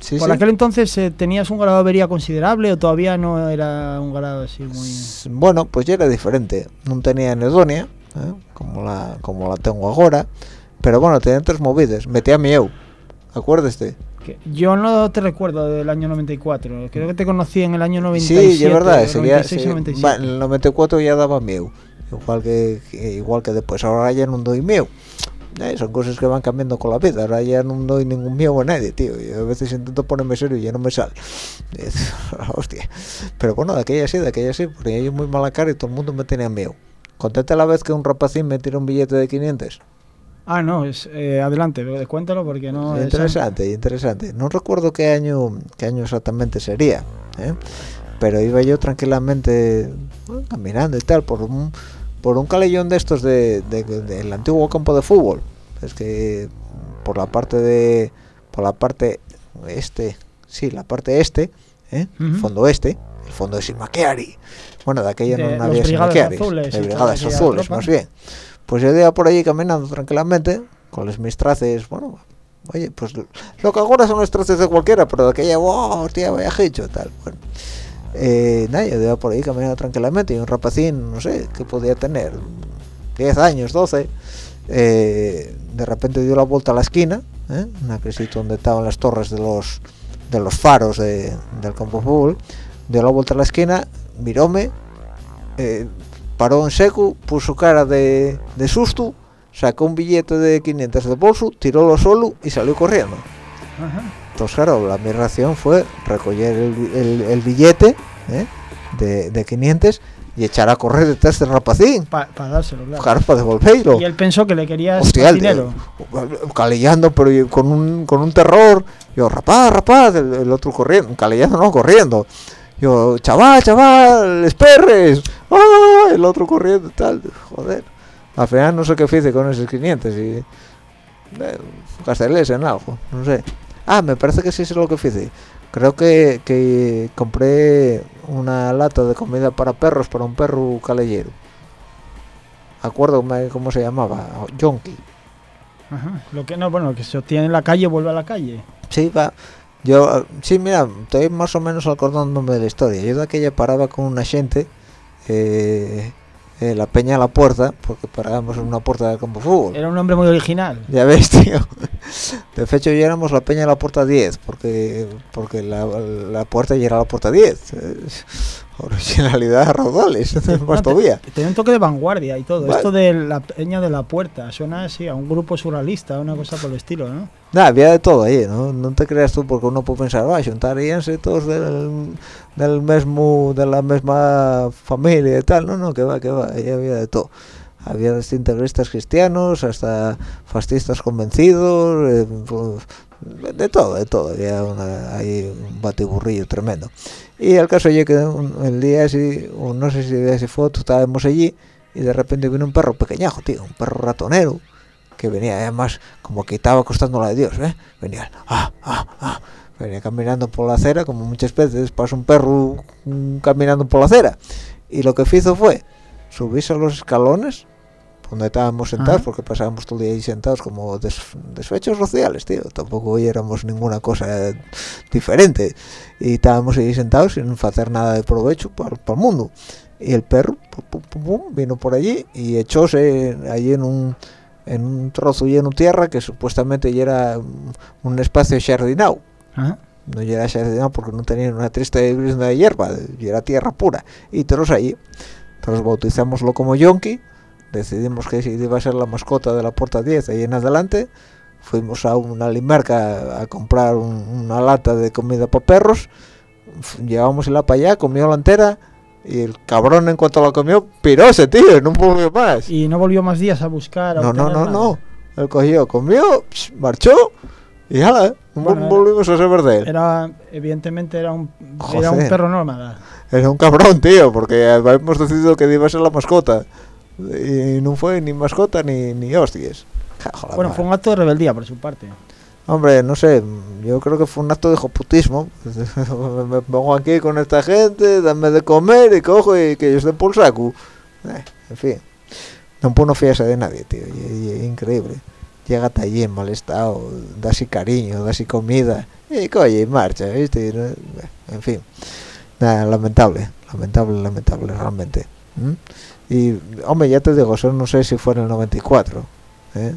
sí, ¿Por sí. aquel entonces eh, tenías un grado de avería considerable o todavía no era un grado así muy...? Bueno, pues ya era diferente. No tenía anedonia, ¿eh? como la como la tengo ahora. Pero bueno, tenía tres movidas. Metía mi eu. Acuérdate. Que Yo no te recuerdo del año 94. Creo que te conocí en el año 97. Sí, es verdad. seguía- 96, seguía- 97. va, en el 94 ya daba mieu. Igual que, que- igual que después. Ahora ya no doy mieu. Eh, son cosas que van cambiando con la vida. Ahora ya no doy ningún miedo a nadie, tío. Y a veces intento ponerme serio y ya no me sale. Es- Hostia. Pero bueno, de aquella sí, de aquella sí. Porque yo muy mala cara y todo el mundo me tenía miedo. Contate la vez que un rapacín me tiró un billete de 500. Ah, no, es, eh, adelante, pero cuéntalo porque no... esa- interesante, interesante. No recuerdo qué año, qué año exactamente sería, ¿eh? pero iba yo tranquilamente bueno, caminando y tal por un por un calellón de estos de, de- del antiguo campo de fútbol. Es que por la parte de por la parte este, sí, la parte este, ¿eh? fondo este, el fondo de Simaqueari. Bueno, de aquella De no había Azules de brigadas azules, más bien. Pues yo iba por allí caminando tranquilamente, con los mis traces, bueno, oye, pues lo que ahora son los traces de cualquiera, pero de aquella, wow, hostia, vaya hecho, tal, bueno. Eh, nada, iba por ahí caminando tranquilamente y un rapacín, no sé, ¿qué podía tener? 10 años, 12, eh, de repente dio la vuelta a la esquina, ¿eh? una cresita donde estaban las torres de los de los faros de- del campo de fútbol, dio la vuelta a la esquina, miróme, eh, paró en seco, puso cara de, susto, sacó un billete de 500 de bolso, tiró solo y salió corriendo. Entonces, claro, la, mi reacción fue recoger el, bi- el- el billete ¿eh? de, de 500 y echar a correr detrás del rapacín. Para dárselo, claro. Claro, para devolverlo. Y él pensó que le más el- dinero. calellando, pero con un, con un terror. Yo, rapaz, rapaz, el, el otro corriendo, calellando, no, corriendo. Yo, chaval, chaval, esperres. ¡Ah! El otro corriendo, tal, joder. Al final no sé qué hice con esos 500 y... Eh, en algo, no sé. Ah, me parece que sí sé lo que hice. Creo que, que compré una lata de comida para perros para un perro calellero. Acuerdo cómo se llamaba, Yonki. Ajá. Lo que no, bueno, que se obtiene en la calle vuelve a la calle. Sí, va. Yo, sí, mira, estoy más o menos acordándome de la historia. Yo de aquella paraba con una gente, eh, eh, la peña a la puerta, porque parábamos en una puerta del campo de fútbol. Era un nombre muy original. Ya ves, tío. De hecho, ya éramos la peña a la puerta 10, porque porque la, la puerta ya era la puerta 10. Originalidad a raudales, más todavía. Tenía un toque de vanguardia y todo. Vale. Esto de la peña de la puerta. Suena así a un grupo surrealista, una cosa por el estilo, ¿no? Nada, había de todo ahí, ¿no? No te creas tú porque uno puede pensar, va, xuntaríanse todos del, del mismo, de la misma familia y tal. No, no, que va, que va, ahí había de todo. Había desde integristas cristianos hasta fascistas convencidos, eh, de todo, de todo. Había una, ahí un batiburrillo tremendo. Y el caso es que un- el día o no sé si de esa foto, estábamos allí y de repente vino un perro pequeñajo, tío, un perro ratonero que venía además como que estaba costando de Dios, ¿eh? Venía, ah, ah, ah, venía caminando por la acera, como muchas veces pasa un perro mm, caminando por la acera. Y lo que hizo fue subirse a los escalones donde estábamos sentados, Ajá. porque pasábamos todo el día ahí sentados como des- desfechos sociales, tío. Tampoco hoy éramos ninguna cosa eh, diferente. Y estábamos ahí sentados sin hacer nada de provecho para el mundo. Y el perro pum, pum, pum, vino por allí y echóse allí en un, en un trozo lleno de tierra que supuestamente ya era un- espacio jardinado. Ajá. No era jardinado porque no tenía una triste brisna de hierba, era tierra pura. Y todos allí. Entonces bautizamoslo como Yonki, decidimos que iba a ser la mascota de la puerta 10 ahí en adelante. Fuimos a una limerca a comprar un- una lata de comida para perros. F- Llevamos la para allá, comió la entera. Y el cabrón en cuanto la comió, piróse, tío, no volvió más. Y no volvió más días a buscar. a No, no, no, nada. no. Él cogió, comió, psh, marchó y ala, no Bueno, volvimos a saber de él. Era, evidentemente, era un, era un perro nómada. Era un cabrón, tío, porque habíamos decidido que iba a ser la mascota. Y no fue ni mascota ni, ni hostias. Bueno, madre. fue un acto de rebeldía por su parte. Hombre, no sé, yo creo que fue un acto de joputismo. me pongo aquí con esta gente, dame de comer y cojo y que ellos den por saco. Eh, en fin, no puedo no fiarse de nadie, tío, y, y- es increíble. Llega allí en mal estado, da así cariño, da así comida, y coye, y marcha, ¿viste? No- En fin, nada, lamentable, lamentable, lamentable, realmente. ¿m? Y, hombre, ya te digo, eso no sé si fue en el 94, ¿eh?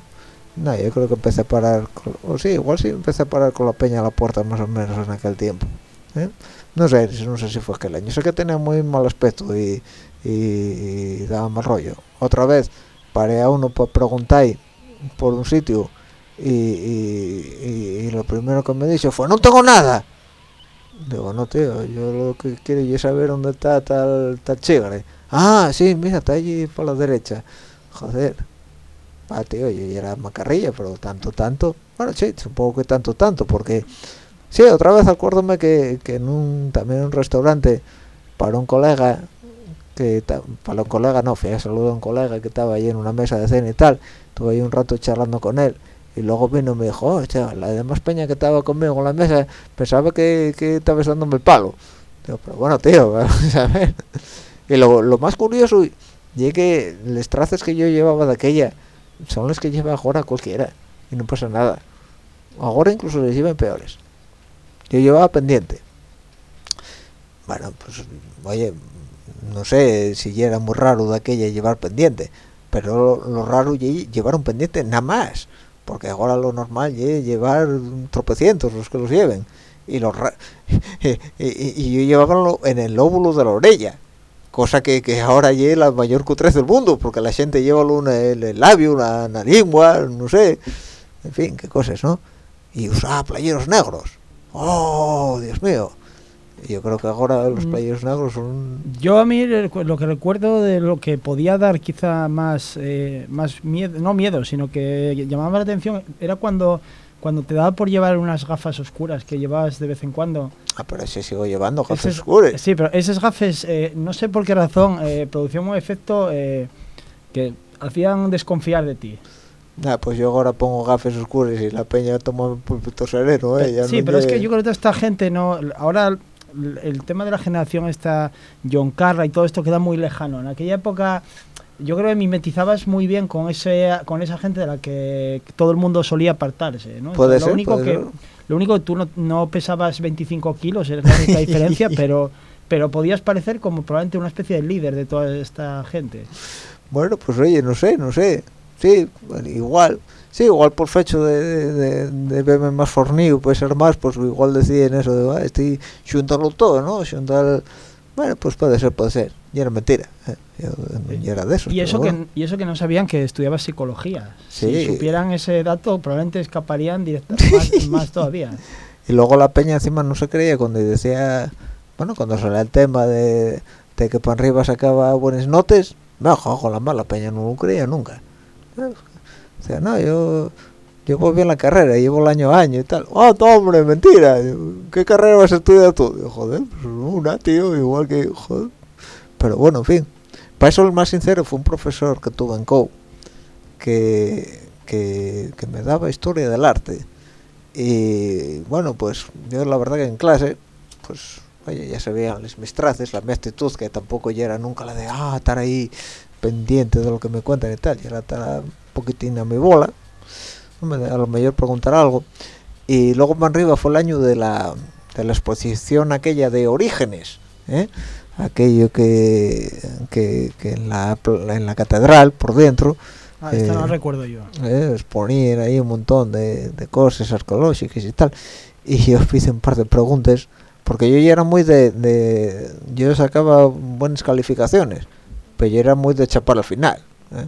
No, yo creo que empecé a parar, con- o sí, igual sí empecé a parar con la peña a la puerta más o menos en aquel tiempo. ¿eh? No sé, no sé si fue aquel año. Sé que tenía muy mal aspecto y, daba mal rollo. Otra vez paré a uno para preguntar por un sitio y lo primero que me dijo fue, no tengo nada. Digo, no, tío, yo lo que quiero es saber dónde está tal, tal chigre. Ah, sí, mira, está allí por la derecha. Joder. Ah, tío, yo era macarrilla, pero tanto, tanto. Bueno, sí, supongo que tanto, tanto, porque... Sí, otra vez acuérdome que, que en un, también en un restaurante, para un colega, que para un colega no, fui a saludar a un colega que estaba ahí en una mesa de cena y tal, estuve ahí un rato charlando con él, y luego vino me dijo, oh, la demás peña que estaba conmigo en la mesa, pensaba que, que estabas dándome el palo. Digo, pero bueno, tío, a ver. Y lo, lo más curioso, es que los trazos que yo llevaba de aquella, son los que lleva ahora cualquiera, y no pasa nada. Ahora incluso les llevan peores. Yo llevaba pendiente. Bueno, pues, oye, no sé si era muy raro de aquella llevar pendiente, pero lo, lo raro llevar un pendiente nada más, porque ahora lo normal es llevar tropecientos los que los lleven. Y, los y, y- yo llevaba lo- en el lóbulo de la orella, cosa que, que ahora es la mayor cutrez del mundo, porque la gente lleva en el, el labio, una, una lengua, no sé, en fin, qué cosas, ¿no? Y usaba playeros negros. ¡Oh, Dios mío! Yo creo que ahora los Mm. playeros negros son... Yo a mí lo que recuerdo de lo que podía dar quizá más, eh, más miedo, no miedo, sino que llamaba la atención, era cuando, cuando te daba por llevar unas gafas oscuras que llevabas de vez en cuando. Ah, pero ese sigo llevando gafas oscuras. Sí, pero esas gafas, eh, no sé por qué razón, eh, producían un efecto eh, que hacían desconfiar de ti. Nah, pues yo ahora pongo gafas oscuras y la peña toma un pulpito sereno, ¿eh? Ya sí, no pero es que yo creo que esta gente no. Ahora el, tema de la generación está John Carra y todo esto queda muy lejano. En aquella época yo creo que mimetizabas muy bien con ese con esa gente de la que todo el mundo solía apartarse, ¿no? Puede lo ser, único puede que ser. lo único que tú no, no pesabas 25 kilos, es la única diferencia, pero pero podías parecer como probablemente una especie de líder de toda esta gente. Bueno, pues oye, no sé, no sé. Sí, igual. Sí, igual por fecho de, de, de, verme más fornido, puede ser más, pues igual decían eso de, ah, estoy juntarlo todo, ¿no? Juntar... Bueno, pues puede ser, puede ser. Y era mentira. ¿eh? Yo, yo era de eso. Y eso, que, y eso que no sabían que estudiabas psicología. Sí. Si supieran ese dato, probablemente escaparían directamente más, más todavía. Y luego la peña encima no se creía cuando decía, bueno, cuando salía el tema de, de que para arriba sacaba buenas notas, no, joder, la mala peña no lo creía nunca. O sea, no, yo llevo bien la carrera, llevo el año a año y tal. ¡Oh, hombre, mentira! ¿Qué carrera vas a estudiar tú? Digo, joder, pues una, tío, igual que, joder. Pero bueno, en fin. Para eso el más sincero fue un profesor que tuve en COU, que, que, que me daba historia del arte. Y bueno, pues yo la verdad que en clase, pues oye, ya se veían mis traces, la mi actitud que tampoco ya era nunca la de, ah, estar ahí pendiente de lo que me cuentan y tal, ya era un poquitín a mi bola, a lo mejor preguntar algo. Y luego más arriba fue el año de la, de la exposición aquella de orígenes, ¿eh? aquello que, que, que en, la, en la catedral por dentro Ah, no Eh, la recuerdo yo. eh, exponían ahí un montón de, de cosas arqueológicas y tal y yo hice un par de preguntas porque yo ya era muy de, de- yo sacaba buenas calificaciones pero yo era muy de chapar al final ¿eh?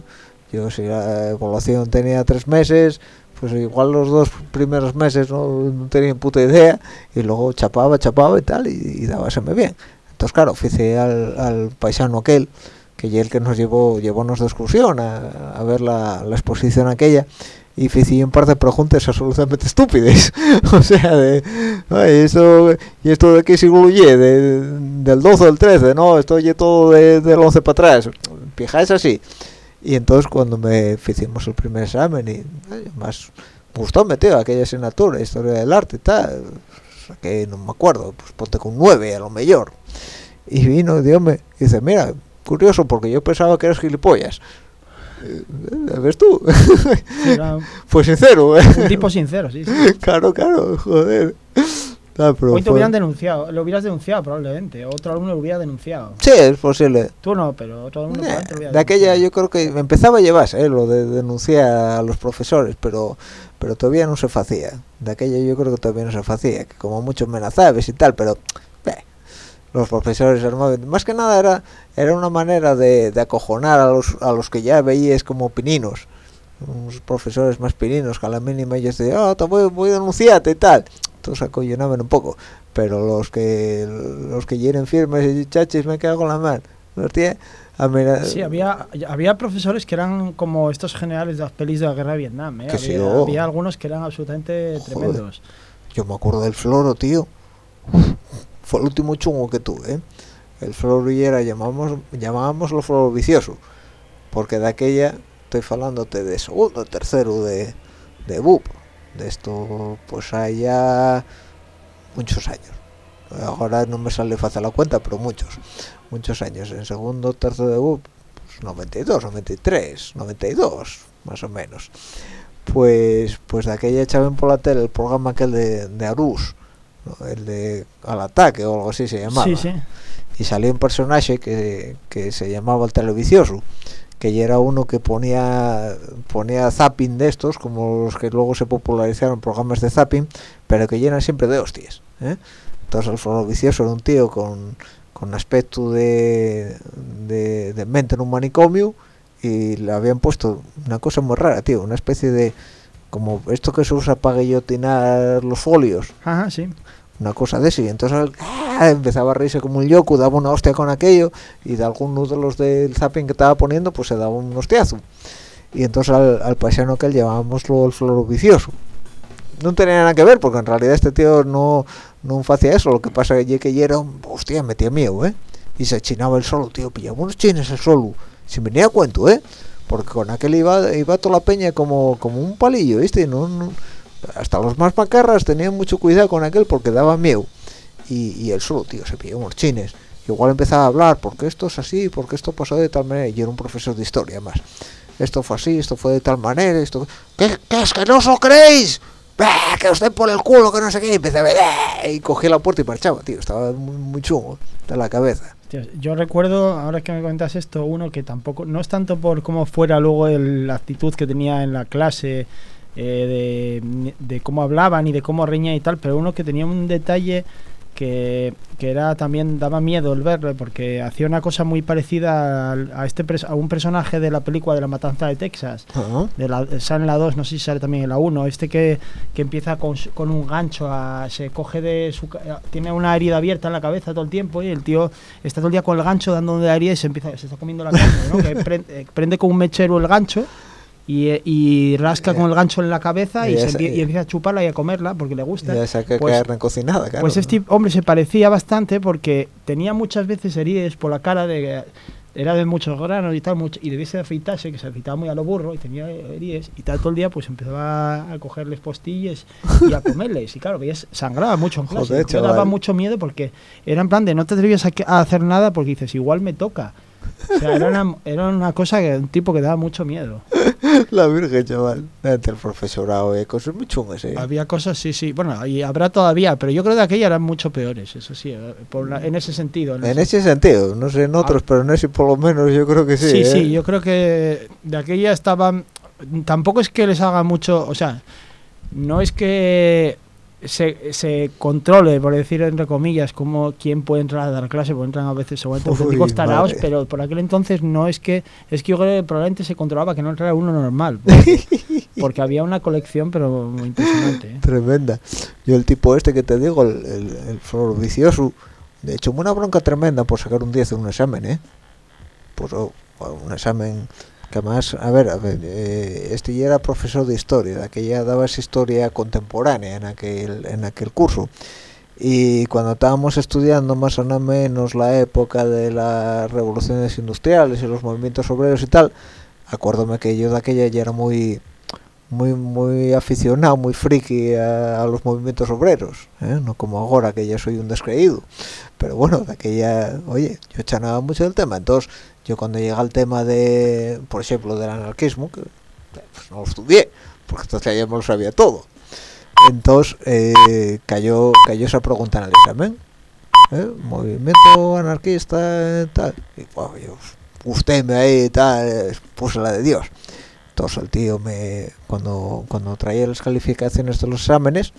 Yo si la evaluación tenía tres meses pues igual los dos primeros meses no, no tenía puta idea y luego chapaba chapaba y tal y, y dábaseme bien. Entonces claro fui al, paisano aquel que ya el que nos llevó llevónos de excursión a, ver la, la exposición aquella y hice un par de preguntas absolutamente estúpidas. O sea de ay, y esto de qué siglo ye de, del 12 al 13 no esto ye todo de, del 11 para atrás fijáis así y entonces cuando me hicimos el primer examen y ay, más me gustó tío aquella asignatura historia del arte y tal que no me acuerdo pues ponte con 9 a lo mejor y vino Dios me dice mira curioso porque yo pensaba que eras gilipollas Eh, ¿ves tú? Pues sincero ¿eh? un tipo sincero, sí. sí. claro claro joder Ah, pero Hoy te fue- hubieran denunciado, lo hubieras denunciado probablemente. Otro alumno lo hubiera denunciado. sí es posible Tú no, pero otro alumno Eh, probablemente lo hubiera de aquella denunciado. yo creo que empezaba a llevarse eh, lo de denunciar a los profesores pero pero todavía no se hacía de aquella yo creo que todavía no se hacía que como mucho amenazabas y tal pero eh, los profesores armaban más que nada era era una manera de, de acojonar a los a los que ya veías como pininos unos profesores más pininos que a la mínima ellos decían ah te voy, voy a denunciarte y tal entonces acollonaban un poco pero los que los que hieren firmes y chachis me cago en la mano a Sí, había, había profesores que eran como estos generales de las pelis de la guerra de Vietnam. ¿eh? Sí, oh. había algunos que eran absolutamente Joder. tremendos. Yo me acuerdo del floro, tío. Fue el último chungo que tuve, ¿eh? El floro y era, llamábamos, llamábamos floro vicioso. Porque de aquella, estoy falándote de segundo, tercero de, de BUP. De esto, pues hay ya muchos años. Ahora no me sale fácil la cuenta, pero muchos. Muchos años. En segundo, tercero de BUP, pues 92, 93, 92, más o menos pues pues de aquella echaban por la tele el programa aquel de, de Arús ¿no? el de al ataque o algo así se llamaba Sí, sí. y salía un personaje que, que se llamaba el televicioso que ya era uno que ponía ponía zapping de estos como los que luego se popularizaron programas de zapping pero que llenan siempre de hostias ¿eh? entonces el floro vicioso era un tío con con aspecto de, de, de mente en un manicomio y le habían puesto una cosa muy rara tío una especie de como esto que se usa para guillotinar los folios Ajá, sí. Una cosa de y entonces ¡ah! empezaba a reírse como un yoku daba una hostia con aquello y de algunos de los del zapping que estaba poniendo pues se daba un hostiazo. Y entonces al, paisano que él llamábamoslo el vicioso. No tenía nada que ver porque en realidad este tío no no hacía eso lo que pasa es que ya era un- hostia metía miedo eh y se chinaba el solo tío pillaba unos chines el solo sin venir a cuento eh porque con aquel iba iba toda la peña como como un palillo viste no- hasta los más macarras tenían mucho cuidado con aquel porque daba miedo. Y, y él solo tío se pilló unos chines igual empezaba a hablar porque esto es así porque esto pasó de tal manera y era un profesor de historia más. Esto fue así esto fue de tal manera esto ¿qué, qué es que no os lo creéis ¡Bah! que os den por el culo que no sé qué y empecé a ver y cogí la puerta y marchaba tío. Estaba muy, muy chungo de la cabeza. Yo recuerdo, ahora que me comentas esto, uno que tampoco, no es tanto por cómo fuera luego la actitud que tenía en la clase, eh, de, de cómo hablaba ni de cómo reñía y tal, pero uno que tenía un detalle que, que era también daba miedo el verlo porque hacía una cosa muy parecida a, este a un personaje de la película de la matanza de Texas Ajá. de la, sale en la 2, no sé si sale también en la 1, este que, que empieza con, con un gancho, a- se coge de su... tiene una herida abierta en la cabeza todo el tiempo y el tío está todo el día con el gancho dando de la herida y se empieza se está comiendo la carne, ¿no? que prende, eh, prende con un mechero el gancho y, eh, y rasca con el gancho en la cabeza y, Y se esa- empie- y empieza a chuparla y a comerla porque le gusta. ya saqué Pues- carne cocinada claro, Pues este hombre se parecía bastante porque tenía muchas veces heridas por la cara de era de muchos granos y tal mucho, y debiese de afeitarse que se afeitaba muy a lo burro y tenía heridas y tal todo el día pues empezaba a cogerles postillas y a comerles. Y claro veías sangraba mucho en clase. Joder, me daba mucho miedo porque era en plan de no te atrevías a, que- a hacer nada porque dices igual me toca o sea, era una, era una cosa que un tipo que daba mucho miedo la virgen chaval entre el profesorado eh, cosas muy chungas eh. había cosas sí sí bueno y habrá todavía pero yo creo que aquella eran mucho peores eso sí eh, por la- en ese sentido en En ese- ese sentido, no sé en otros, pero en ese por lo menos yo creo que sí. Sí, ¿eh? sí, yo creo que de aquella estaban. Tampoco es que les haga mucho. O sea, no es que se, se controle, por decir entre comillas, como quién puede entrar a dar clase, porque entran a veces seguramente auténticos taraos, madre. pero por aquel entonces no es que. Es que yo creo que probablemente se controlaba que no entrara uno normal. Porque, porque había una colección, pero muy impresionante. ¿eh? Tremenda. Yo el tipo este que te digo, el, el, el flor vicioso, de hecho, una bronca tremenda por sacar un 10 en un examen, ¿eh? Pues oh, un examen que además, a ver, a ver eh, este ya era profesor de historia, aquella daba esa historia contemporánea en aquel, en aquel curso. Y cuando estábamos estudiando más o menos la época de las revoluciones industriales y los movimientos obreros y tal, acuérdome que yo de aquella ya era muy muy muy aficionado, muy friki a, a los movimientos obreros, ¿eh? no como ahora que ya soy un descreído. Pero bueno, de aquella, oye, yo chanaba mucho del tema, entonces yo cuando llega el tema de, por ejemplo, del anarquismo, pues no lo estudié, porque entonces ya me lo sabía todo. Entonces eh, cayó, cayó esa pregunta en el examen. ¿eh? Movimiento anarquista, tal. Y bueno, yo, usted me ahí, tal, puse la de Dios. Entonces el tío me, cuando, cuando traía las calificaciones de los exámenes,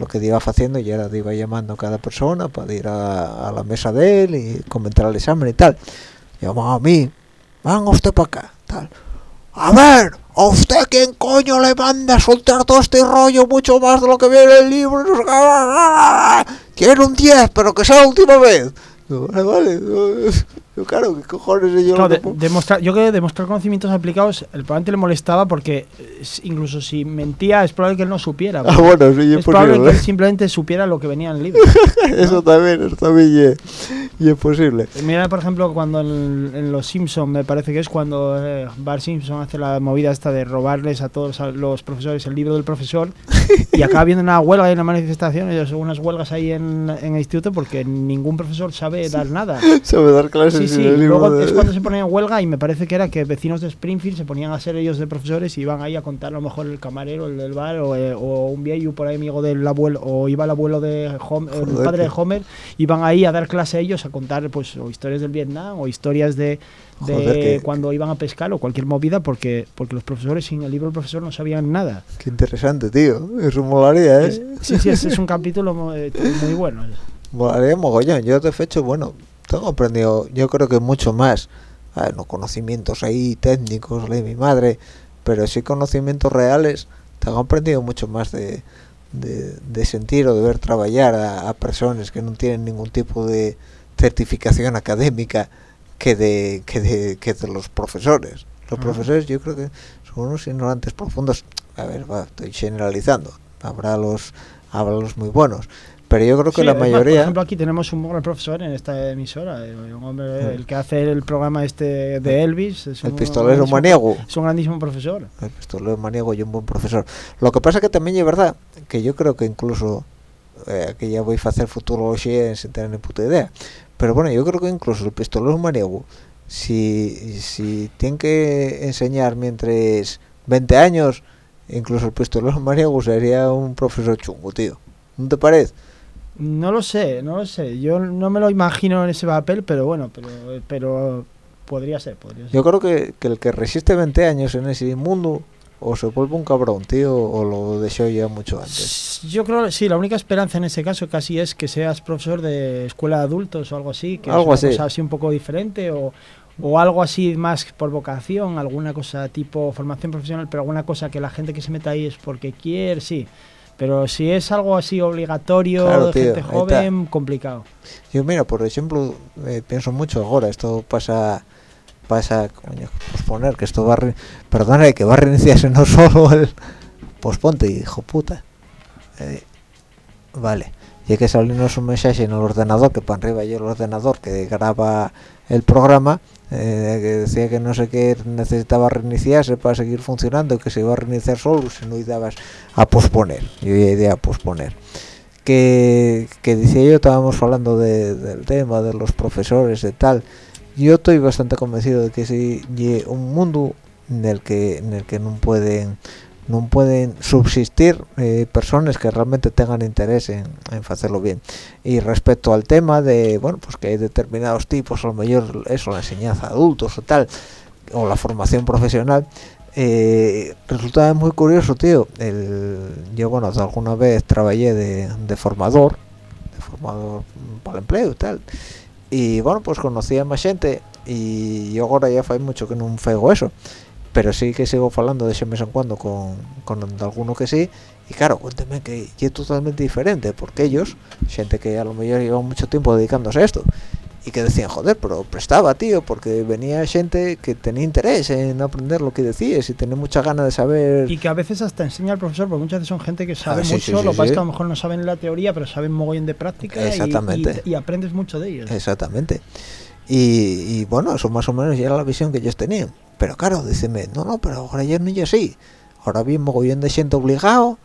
lo que iba haciendo ya era iba llamando a cada persona para ir a la mesa de él y comentar el examen y tal. Llamaba a mí, venga usted para acá, tal. A ver, ¿a usted quién coño le manda a soltar todo este rollo mucho más de lo que viene en el libro? Quiero un 10, pero que sea la última vez. Vale. Yo, claro, ¿qué cojones? Yo, Claro, lo de- que puedo- demostrar, yo creo que demostrar conocimientos aplicados, el probablemente le molestaba porque eh, incluso si mentía es probable que él no supiera. Ah, bueno, sí, es es probable que posible. él simplemente supiera lo que venía en el libro. Eso también, eso también y es, y es posible. Mira, por ejemplo, cuando en, en Los Simpson me parece que es cuando eh, Bart Simpson hace la movida esta de robarles a todos a los profesores el libro del profesor y acaba viendo una huelga y una manifestación, y unas huelgas ahí en, en el instituto porque ningún profesor sabe dar nada. Sabe dar clases Sí, sí, libro luego es cuando se ponían en huelga y me parece que era que vecinos de Springfield se ponían a ser ellos de profesores y iban ahí a contar a lo mejor el camarero, el del bar o, eh, o un viejo por ahí amigo del abuelo o iba el abuelo de Homer, el padre de. Homer, iban ahí a dar clase a ellos a contar pues o historias del Vietnam o historias de, de Joder, cuando iban a pescar o cualquier movida porque porque los profesores sin el libro del profesor no sabían nada. Qué interesante, tío. Eso molaría, ¿eh? Es- sí, sí, es, es un capítulo mo- eh, muy bueno. Molaría mogollón. Yo, de hecho, bueno, tengo aprendido, yo creo que mucho más. A ver, no conocimientos ahí técnicos de mi madre, pero sí conocimientos reales. Tengo aprendido mucho más de, de, de sentir o de ver trabajar a, a personas que no tienen ningún tipo de certificación académica que de, que de, que de los profesores. Los profesores yo creo que son unos ignorantes profundos. A ver, va, estoy generalizando. Habrá los, habrá los muy buenos. Pero yo creo que Sí, la más, mayoría... por ejemplo, aquí tenemos un gran profesor en esta emisora, eh, un hombre, el que hace el programa este de Elvis. Es el un pistolero grandísimo- maniego. Es un grandísimo profesor. El pistolero maniego y un buen profesor. Lo que pasa que también es verdad que yo creo que incluso eh, que ya voy a hacer futurología sin tener ni puta idea. Pero bueno, yo creo que incluso el pistolero maniego, si, si tiene que enseñar mientras 20 años, incluso el pistolero maniego sería un profesor chungo, tío. ¿No te parece? No lo sé, no lo sé. Yo no me lo imagino en ese papel, pero bueno, pero, pero podría ser, podría ser. Yo creo que, que el que resiste 20 años en ese mundo o se vuelve un cabrón, tío, o lo dejó ya mucho antes. Yo creo que sí, la única esperanza en ese caso casi es que seas profesor de escuela de adultos o algo así, que Algo es una así. cosa así un poco diferente o, o algo así más por vocación, alguna cosa tipo formación profesional, pero alguna cosa que la gente que se meta ahí es porque quiere, sí. Pero si es algo así obligatorio, Claro, de tío, gente joven, complicado. Yo mira, por ejemplo, eh, pienso mucho ahora, esto pasa, pasa, coño, posponer, que esto va a, perdona, que va a reiniciarse no solo el posponte, hijo puta. Eh, vale, y hay que salirnos un mensaje en el ordenador, que para arriba hay el ordenador que graba el programa, eh, que decía que no sé qué necesitaba reiniciarse para seguir funcionando, que se iba a reiniciar solo si no dabas a posponer. Yo ya idea a posponer que, que decía yo, estábamos hablando de- del tema de los profesores y tal. Yo estoy bastante convencido de que si un mundo en el que en el que no pueden no pueden subsistir eh, personas que realmente tengan interés en, en hacerlo bien. Y respecto al tema de, bueno, pues que hay determinados tipos, a lo mejor eso, la enseñanza a adultos o tal, o la formación profesional, eh, resulta muy curioso, tío. Yo, bueno, alguna vez trabajé de, formador, de formador para el empleo y tal. Y bueno, pues conocí a más gente y yo ahora ya fue mucho que no fego eso. Pero sí que sigo hablando de ese vez en cuando con, con alguno que sí. Y claro, cuénteme que es totalmente diferente, porque ellos, gente que a lo mejor lleva mucho tiempo dedicándose a esto, y que decían joder pero prestaba tío porque venía gente que tenía interés en aprender lo que decías y tenía mucha ganas de saber Y que a veces hasta enseña al profesor, porque muchas veces son gente que sabe Ah, sí, mucho, sí, sí, lo que pasa es que a lo mejor no saben la teoría, pero saben mogollón de práctica y- Exactamente. Y, y aprendes mucho de ellos. Exactamente. Y, y, bueno, eso más o menos ya era la visión que ellos tenían. Pero claro, díceme, no, no, pero ahora ya no es así. Ahora bien mogollón de gente obligado,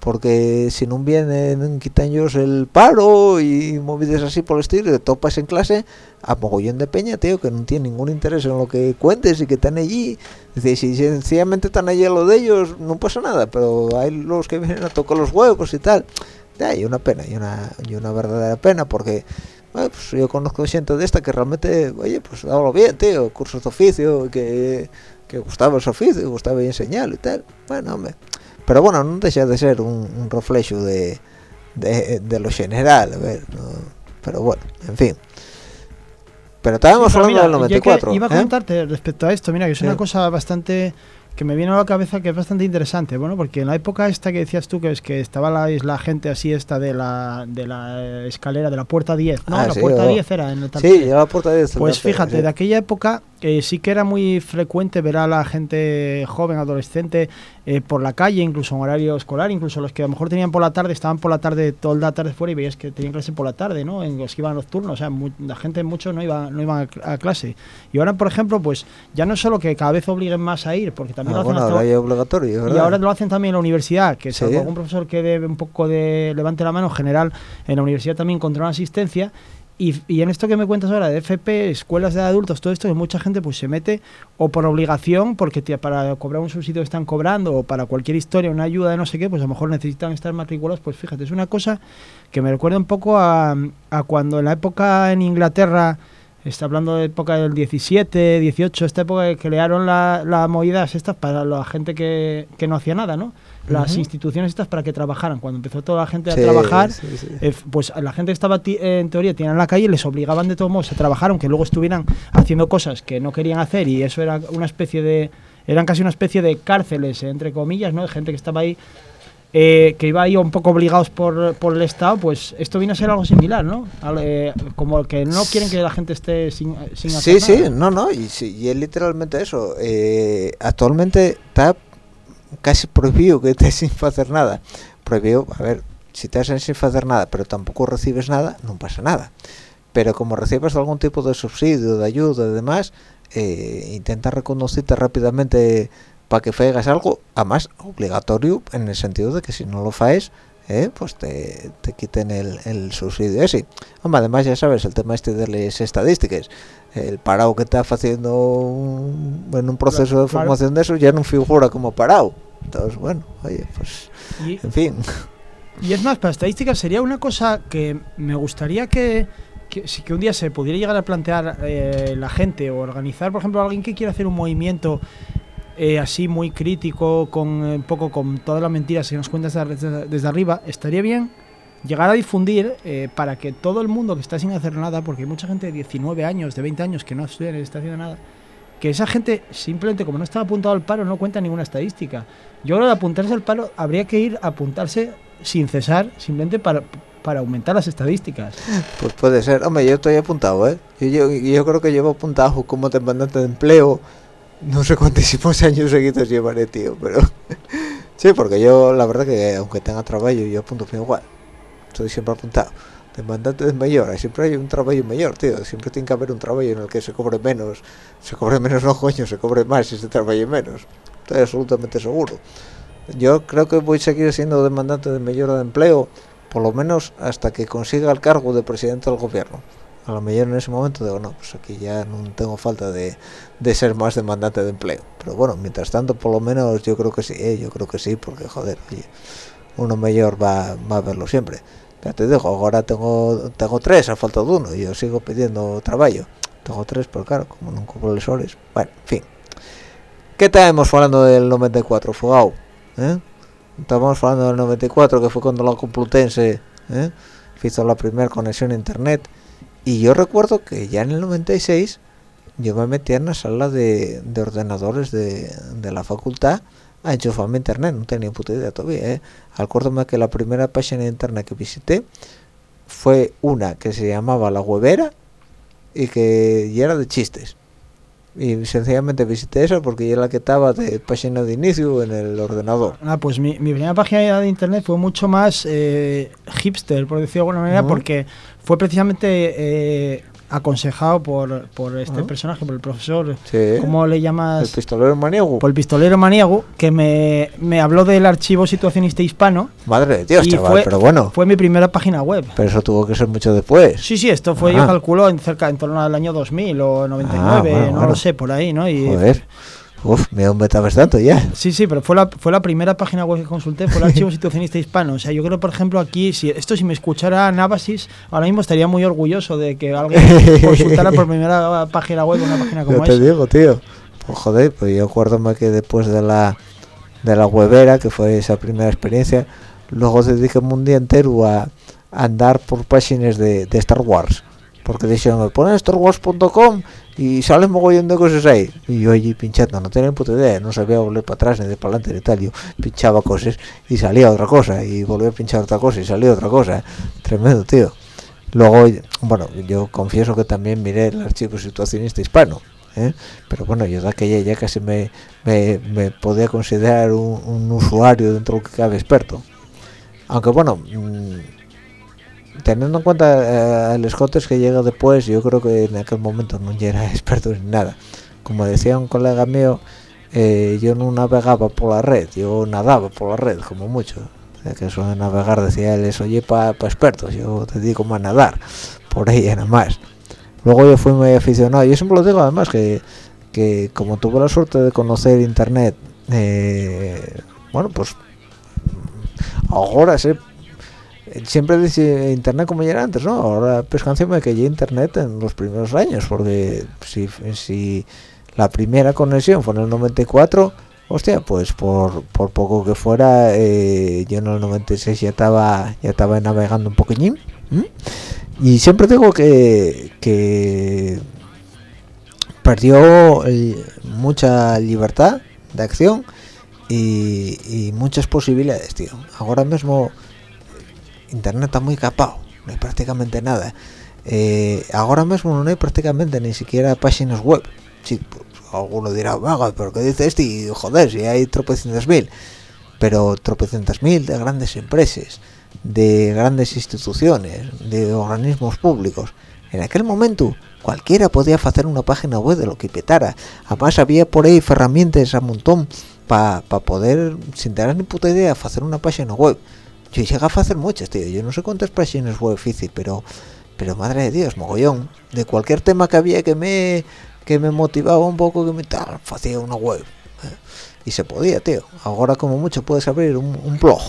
porque si no vienen, quitan ellos el paro y movidas así por el estilo, topas en clase a mogollón de peña, tío, que no tiene ningún interés en lo que cuentes y que están allí. Dice, si sencillamente están allí a lo de ellos, no pasa nada, pero hay los que vienen a tocar los huevos y tal. Ya, y una pena, y una, y una verdadera pena, porque bueno, pues yo conozco gente de esta que realmente, oye, pues hablo bien, tío, cursos de oficio, que, que gustaba el oficio, gustaba enseñarlo y tal. Bueno, hombre. Pero bueno, no deja de ser un, un reflejo de, de, de lo general, a ver, no- pero bueno, en fin. Pero estábamos Sí, pero hablando mira, del yo que 94, iba a ¿eh? comentarte respecto a esto, mira, que es una cosa bastante que me viene a la cabeza que es bastante interesante, bueno, porque en la época esta que decías tú que es que estaba la, la gente así esta de la de la escalera de la puerta 10, ¿no? Ah, la sí, puerta o- 10 era en el Sí, ya la puerta de Pues fíjate, de aquella época eh, sí que era muy frecuente ver a la gente joven, adolescente, eh, por la calle, incluso en horario escolar, incluso los que a lo mejor tenían por la tarde, estaban por la tarde, toda la tarde fuera y veías que tenían clase por la tarde, ¿no? En los que iban nocturnos, o sea, mu- la gente mucho no iba no iban a, a clase. Y ahora, por ejemplo, pues ya no es solo que cada vez obliguen más a ir, porque también Ah, lo hacen bueno, hasta- ahora obligatorio, y ¿verdad? ahora lo hacen también en la universidad, que Sí. salvo algún profesor que dé un poco de levante la mano, en general en la universidad también controlan asistencia. Y, en esto que me cuentas ahora de FP, escuelas de adultos, todo esto, que mucha gente pues se mete o por obligación, porque para cobrar un subsidio que están cobrando, o para cualquier historia, una ayuda de no sé qué, pues a lo mejor necesitan estar matriculados. Pues fíjate, es una cosa que me recuerda un poco a, a cuando en la época en Inglaterra, está hablando de época del 17, 18, esta época que crearon la, la movidas estas para la gente que, que no hacía nada, ¿no? Las instituciones estas para que trabajaran. Cuando empezó toda la gente Sí, a trabajar, sí, sí. eh, pues la gente que estaba eh, en teoría tirada en la calle les obligaban de todos modos a trabajar, aunque luego estuvieran haciendo cosas que no querían hacer y eso era una especie de eran casi una especie de cárceles entre comillas, ¿no? De gente que estaba ahí eh, que iba ahí un poco obligados por, por el Estado, pues esto viene a ser algo similar, ¿no? Al- eh, como que no quieren que la gente esté sin, sin hacer Sí, sí, no, no, y, y es literalmente eso. Eh, actualmente está casi prohibido que estés sin hacer nada. Prohibido, a ver, si hacen sin hacer nada, pero tampoco recibes nada, no pasa nada. Pero como recibes algún tipo de subsidio, de ayuda y demás, eh, intenta reconocerte rápidamente para que hagas algo, además obligatorio en el sentido de que si no lo faes, eh, pues te, te quiten el, el subsidio ese. Además ya sabes, el tema este de las estadísticas, el parado que está haciendo un- en un proceso de Claro. formación de eso ya no figura como parado. Entonces, bueno, oye, pues, Y, en fin. y es más, para estadísticas sería una cosa que me gustaría que, que, si que un día se pudiera llegar a plantear eh, la gente o organizar, por ejemplo, alguien que quiera hacer un movimiento eh, así muy crítico, con eh, un poco con todas las mentiras que nos cuentas desde, desde arriba, estaría bien llegar a difundir eh, para que todo el mundo que está sin hacer nada, porque hay mucha gente de 19 años, de 20 años que no estudia ni está haciendo nada, que esa gente simplemente como no está apuntado al paro no cuenta ninguna estadística. Yo creo que apuntarse al paro habría que ir a apuntarse sin cesar, simplemente para, para aumentar las estadísticas. Pues puede ser. Hombre, yo estoy apuntado, ¿eh? Yo, yo, creo que llevo apuntado como demandante de empleo. No sé cuántísimos años seguidos llevaré, tío, pero... sí, porque yo, la verdad que aunque tenga trabajo, yo apunto igual. Estoy siempre apuntado. Demandante de mayor, siempre hay un trabajo mayor, tío. Siempre tiene que haber un trabajo en el que se cobre menos. Se cobre menos, no, coño, se cobre más si se trabaje menos. Estoy absolutamente seguro. Yo creo que voy a seguir siendo demandante de mayor de empleo por lo menos hasta que consiga el cargo de presidente del gobierno. A lo mejor en ese momento digo, no, pues aquí ya no tengo falta de, de ser más demandante de empleo. Pero bueno, mientras tanto, por lo menos yo creo que sí, ¿eh? yo creo que sí, porque joder, uno mayor va, va a verlo siempre. Ya te digo, ahora tengo tengo tres, a falta de uno, y yo sigo pidiendo trabajo. Tengo tres, pero claro, como no horas. Bueno, en fin. ¿Qué estábamos hablando del 94, Fogao? ¿Eh? Estábamos hablando del 94, que fue cuando la Complutense ¿eh? hizo la primera conexión a internet. Y yo recuerdo que ya en el 96 yo me metí en la sala de, de ordenadores de, la facultad a enchufarme internet, no tenía puta idea todavía. ¿eh? Acuérdame que la primera página de internet que visité fue una que se llamaba La Huevera y que ya era de chistes. Y sencillamente visité esa porque ya la que estaba de página de inicio en el ordenador. Ah, pues mi, mi primera página de internet fue mucho más eh, hipster, por decirlo de alguna manera, porque fue precisamente eh, aconsejado por, por este personaje, por el profesor, Sí. ¿cómo le el llamas? pistolero maniego Por el pistolero maniago, que me, me habló del archivo situacionista hispano. madre de dios chaval fue, pero bueno fue mi primera página web. pero eso tuvo que ser mucho después Sí, sí, esto fue, Ah. yo calculo, en cerca, en torno al año 2000 o 99, bueno, no bueno. lo sé, por ahí, ¿no? Y, joder uf me dónde estabas tanto ya Sí, sí, pero fue la, fue la primera página web que consulté, fue el archivo situacionista hispano. O sea, yo creo, por ejemplo, aquí, si esto si me escuchara Navasis, ahora mismo estaría muy orgulloso de que alguien consultara por primera página web una página como Yo te esa. digo, tío. Pues joder, pues yo acuérdame que después de la de la webera, que fue esa primera experiencia, luego dediqué un día entero a, andar por páginas de, de Star Wars. Porque dijeron, me ponen starwars.com y salen mogollón de cosas ahí. Y yo allí pinchando, no tenía puta idea, no sabía volver para atrás ni de para adelante ni tal. Yo pinchaba cosas y salía otra cosa, y volvía a pinchar otra cosa y salía otra cosa. Tremendo, tío. Luego, bueno, yo confieso que también miré el archivo situacionista hispano, ¿eh? pero bueno, yo de aquella ya casi me, me, me podía considerar un, un usuario dentro de lo que cabe experto. Aunque bueno, mm, teniendo en cuenta eh, el escotes que llega después, yo creo que en aquel momento no era experto en nada. Como decía un colega mío, eh, yo no navegaba por la red, yo nadaba por la red, como mucho. O que eso de navegar, decía él, eso oye para expertos, yo te digo más nadar, por ahí nada más. Luego yo fui muy aficionado, yo siempre lo digo además que, que como tuve la suerte de conocer internet, eh, bueno, pues ahora sé, siempre dice internet como ya era antes, ¿no? Ahora pescancime que ya internet en los primeros años, porque si, si la primera conexión fue en el 94, hostia, pues por, por poco que fuera, eh, yo en el 96 ya estaba ya estaba navegando un poquillín. Y siempre digo que, que perdió eh, mucha libertad de acción y, y muchas posibilidades, tío. Ahora mismo internet está muy capado, no hay prácticamente nada. Eh, ahora mismo no hay prácticamente ni siquiera páginas web. Sí, pues, alguno dirá, vaga, pero ¿qué dice este? Y joder, si hay tropecientas mil. Pero tropecientas mil de grandes empresas, de grandes instituciones, de organismos públicos. En aquel momento cualquiera podía hacer una página web de lo que petara. Además había por ahí herramientas a montón para poder, sin tener ni puta idea, hacer una página web. Yo llegué a hacer muchas, tío. Yo no sé cuántas páginas web hice, pero, pero madre de Dios, mogollón. De cualquier tema que había que me, que me motivaba un poco, que me tal, hacía una web. ¿eh? Y se podía, tío. Ahora como mucho puedes abrir un, un blog.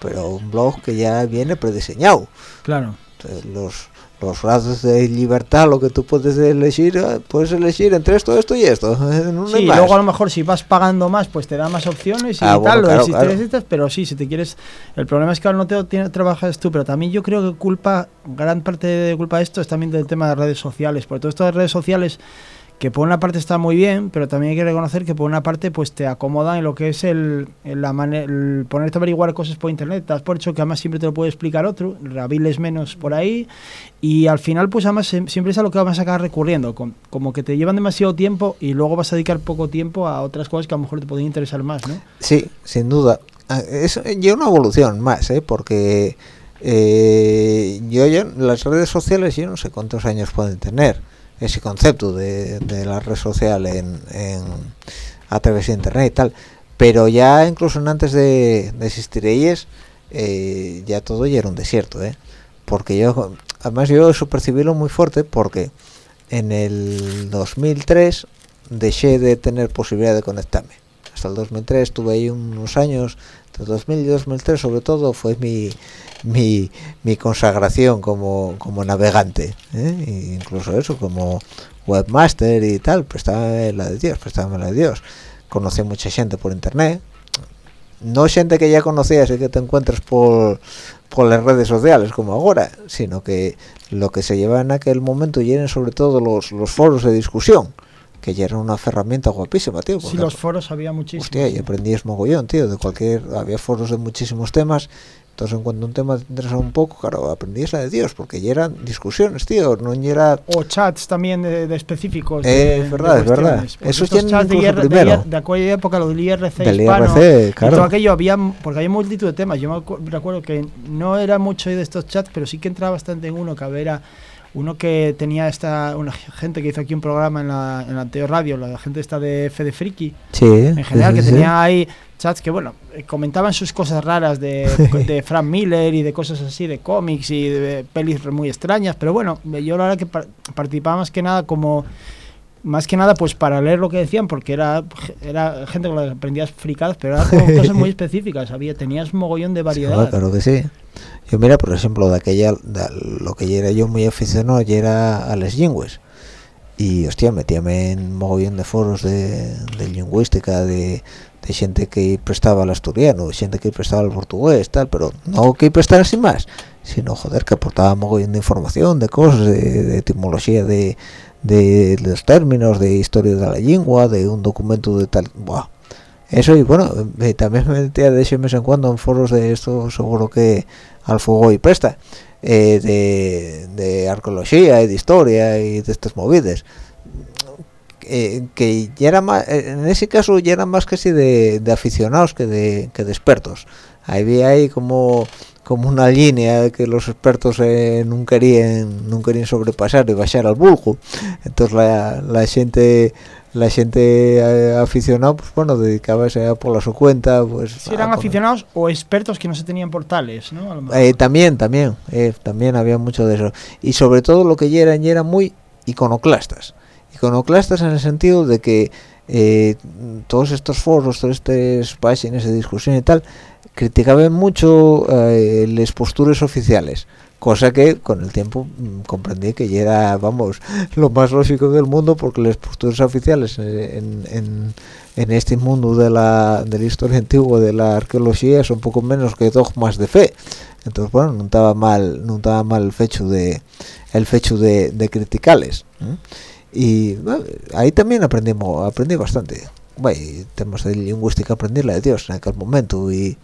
Pero un blog que ya viene prediseñado. Claro. Entonces, los los grados de libertad, lo que tú puedes elegir, eh, puedes elegir entre esto, esto y esto. No Sí, más. luego a lo mejor si vas pagando más, pues te da más opciones y Ah, tal, bueno, lo claro. estas, pero sí, si te quieres... El problema es que ahora no te tiene- trabajas tú, pero también yo creo que culpa, gran parte de culpa de esto es también del tema de redes sociales, porque todo esto de redes sociales, que por una parte está muy bien, pero también hay que reconocer que por una parte pues te acomoda en lo que es el, el la el ponerte a averiguar cosas por internet, das por hecho que además siempre te lo puede explicar otro, rabiles menos por ahí, y al final pues además siempre es a lo que vas a acabar recurriendo, com- como que te llevan demasiado tiempo y luego vas a dedicar poco tiempo a otras cosas que a lo mejor te podrían interesar más, ¿no? Sí, sin duda. Ah, Es ya una evolución más, ¿eh? porque eh, yo, yo las redes sociales yo no sé cuántos años pueden tener ese concepto de, la red social en, a través de internet y tal pero ya incluso antes de, de existir ellas eh, ya todo ya era un desierto ¿eh? porque yo además yo eso percibílo muy fuerte porque en el 2003 dejé de tener posibilidad de conectarme hasta el 2003 tuve ahí unos años entre 2000 y 2003 sobre todo fue mi mi, mi consagración como, como navegante ¿eh? E incluso eso como webmaster y tal prestaba la de Dios prestaba la de Dios conocí mucha gente por internet no gente que ya conocías y que te encuentras por, por las redes sociales como ahora, sino que lo que se lleva en aquel momento y eran sobre todo los, los foros de discusión, que ya era una herramienta guapísima, tío. Sí, los foros había muchísimos. Hostia, y aprendías mogollón, tío, de cualquier... Había foros de muchísimos temas, entonces en cuanto un tema te interesaba un poco, claro, aprendías la de Dios, porque ya eran discusiones, tío, no ya era... O chats también de, de específicos. Eh, de- es verdad, de es verdad. cuestiones. Porque Eso ya chats de, IR de primero. IR de aquella época, lo del IRC Del hispano. IRC, y claro. todo aquello, había, porque había multitud de temas. Yo me recuerdo que no era mucho de estos chats, pero sí que entraba bastante en uno, que era uno que tenía esta una gente que hizo aquí un programa en la, en la anterior radio, la gente esta de Fede Friki, Sí, en general, sí, que sí, tenía ahí chats que, bueno, eh, comentaban sus cosas raras de, de Frank Miller y de cosas así, de cómics y de pelis muy extrañas, pero bueno, yo la verdad que par- participaba más que nada como, más que nada pues para leer lo que decían, porque era, era gente con la que aprendías fricadas, pero era como cosas muy específicas, había, tenías mogollón de variedad. claro que sí. Yo mira, por ejemplo, de aquella, de lo que era yo muy aficionado, ya era a las lingües. Y, hostia, metíame en mogollón de foros de, de lingüística, de, gente que prestaba el asturiano, gente que prestaba el portugués, tal, pero no que prestara así más, sino, joder, que aportaba mogollón de información, de cosas, de, de etimología, de los términos, de historia de la lengua, de un documento de tal... Buah. Eso y bueno, eh, también me metía de ese mes en cuando en foros de esto, seguro que al fuego y presta, eh, de, de arqueología y de historia y de estas movidas. Eh, que ya era más, eh, en ese caso ya era más casi de, de aficionados que de, que de expertos. Había ahí como como una línea que los expertos eh, no querían no querían sobrepasar y bajar al bulgo entonces la, la gente la gente eh, aficionada pues bueno dedicábase a por la su cuenta pues Si eran poner- aficionados o expertos que no se tenían portales, ¿no? A lo mejor. eh, también también eh, también había mucho de eso y sobre todo lo que ya eran ya eran muy iconoclastas iconoclastas en el sentido de que eh, todos estos foros todas estas páginas de discusión y tal criticaban mucho las posturas oficiales cosa que con el tiempo mm, comprendí que ya era vamos lo más lógico del mundo porque las posturas oficiales en, en- en este mundo de la, de la historia antigua de la arqueología son poco menos que dogmas de fe entonces bueno no estaba mal no estaba mal el fecho de el fecho de, de criticarles ¿eh? y bueno, ahí también aprendimos aprendí bastante bueno, y temas de lingüística aprendí la de Dios en aquel momento y